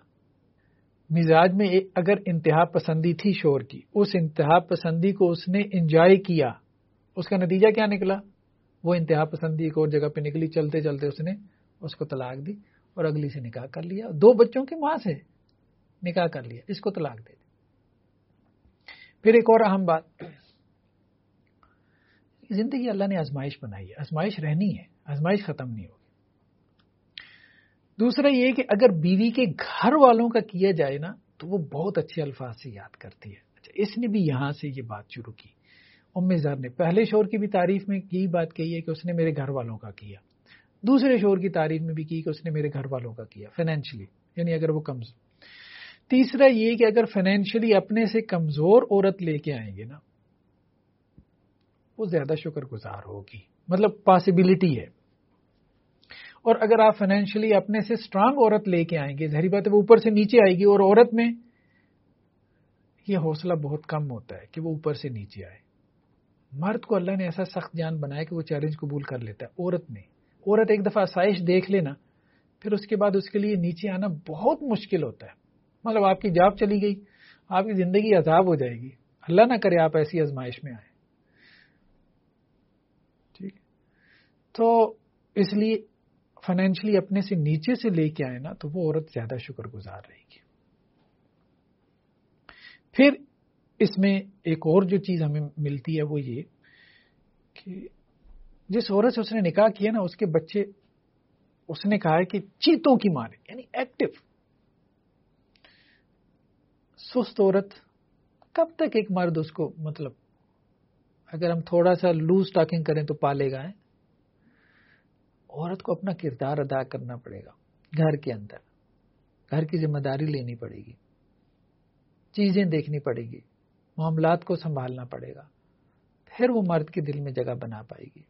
مزاج میں اگر انتہا پسندی تھی شور کی، اس انتہا پسندی کو اس نے انجوائے کیا۔ اس کا نتیجہ کیا نکلا؟ وہ انتہا پسندی ایک اور جگہ پہ نکلی، چلتے چلتے اس نے اس کو طلاق دی اور اگلی سے نکاح کر لیا دو بچوں کی ماں سے نکاح کر لیا، اس کو طلاق دے دی۔ پھر ایک اور اہم بات، زندگی اللہ نے آزمائش بنائی ہے، آزمائش رہنی ہے، آزمائش ختم نہیں ہوگی۔ دوسرا یہ کہ اگر بیوی کے گھر والوں کا کیا جائے نا، تو وہ بہت اچھے الفاظ سے یاد کرتی ہے۔ اچھا اس نے بھی یہاں سے یہ بات شروع کی۔ ام زر نے پہلے شور کی بھی تعریف میں یہی بات کہی ہے کہ اس نے میرے گھر والوں کا کیا۔ دوسرے شور کی تعریف میں بھی کی کہ اس نے میرے گھر والوں کا کیا فائنینشلی یعنی اگر وہ کمزور تیسرا یہ کہ اگر فائنینشلی اپنے سے کمزور عورت لے کے آئیں گے نا، وہ زیادہ شکر گزار ہوگی۔ مطلب پاسبلٹی ہے۔ اور اگر آپ فائنینشلی اپنے سے اسٹرانگ عورت لے کے آئیں گے، ظاہری بات ہے وہ اوپر سے نیچے آئے گی اور عورت میں یہ حوصلہ بہت کم ہوتا ہے کہ وہ اوپر سے نیچے آئے۔ مرد کو اللہ نے ایسا سخت جان بنایا کہ وہ چیلنج قبول کر لیتا ہے، عورت میں۔ عورت ایک دفعہ آسائش دیکھ لینا، پھر اس کے بعد اس کے لیے نیچے آنا بہت مشکل ہوتا ہے۔ مطلب آپ کی جاب چلی گئی، آپ کی زندگی عذاب ہو جائے گی۔ اللہ نہ کرے آپ ایسی آزمائش میں آئے ٹھیک۔ تو اس لیے فائنینشلی اپنے سے نیچے سے لے کے آئے نا، تو وہ عورت زیادہ شکر گزار رہے گی۔ پھر اس میں ایک اور جو چیز ہمیں ملتی ہے وہ یہ کہ جس عورت سے اس نے نکاح کیا نا، اس کے بچے، اس نے کہا ہے کہ چیتوں کی مارے یعنی ایکٹیو سست عورت کب تک ایک مرد اس کو مطلب اگر ہم تھوڑا سا لوز ٹاکنگ کریں تو پالے گا عورت کو اپنا کردار ادا کرنا پڑے گا، گھر کے اندر۔ گھر کی ذمہ داری لینی پڑے گی، چیزیں دیکھنی پڑے گی، معاملات کو سنبھالنا پڑے گا، پھر وہ مرد کے دل میں جگہ بنا پائے گی۔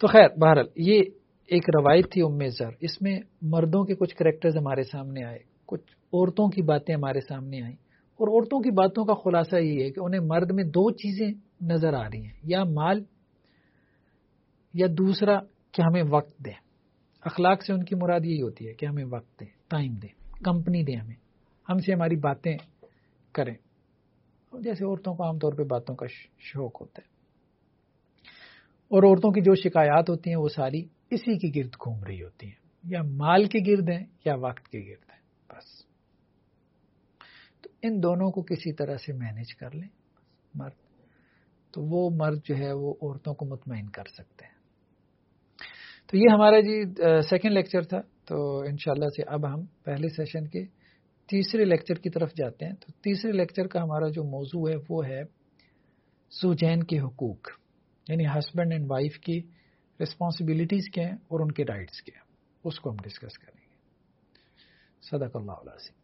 تو خیر، بہرحال، یہ ایک روایت تھی ام زر اس میں مردوں کے کچھ کریکٹرز ہمارے سامنے آئے، کچھ عورتوں کی باتیں ہمارے سامنے آئیں۔ اور عورتوں کی باتوں کا خلاصہ یہ ہے کہ انہیں مرد میں دو چیزیں نظر آ رہی ہیں، یا مال یا دوسرا کہ ہمیں وقت دیں۔ اخلاق سے ان کی مراد یہی ہوتی ہے کہ ہمیں وقت دیں ٹائم دیں کمپنی دیں ہمیں۔ ہم سے ہماری باتیں کریں۔ جیسے عورتوں کو عام طور پہ باتوں کا شوق ہوتا ہے۔ اور عورتوں کی جو شکایات ہوتی ہیں وہ ساری اسی کی گرد گھوم رہی ہوتی ہیں۔ یا مال کے گرد ہیں یا وقت کے گرد ہیں۔ بس۔ تو ان دونوں کو کسی طرح سے مینج کر لیں۔ مرد۔ تو وہ مرد جو ہے وہ عورتوں کو مطمئن کر سکتے ہیں۔ تو یہ ہمارا جی سیکنڈ لیکچر تھا۔ تو انشاءاللہ سے اب ہم پہلے سیشن کے تیسرے لیکچر کی طرف جاتے ہیں۔ تو تیسرے لیکچر کا ہمارا جو موضوع ہے وہ ہے سوجین کے حقوق۔ یعنی ہسبینڈ اینڈ وائف کی رسپانسبلٹیز کیا ہیں اور ان کے رائٹس کیا ہیں؟ اس کو ہم ڈسکس کریں گے۔ صدق اللہ علیہ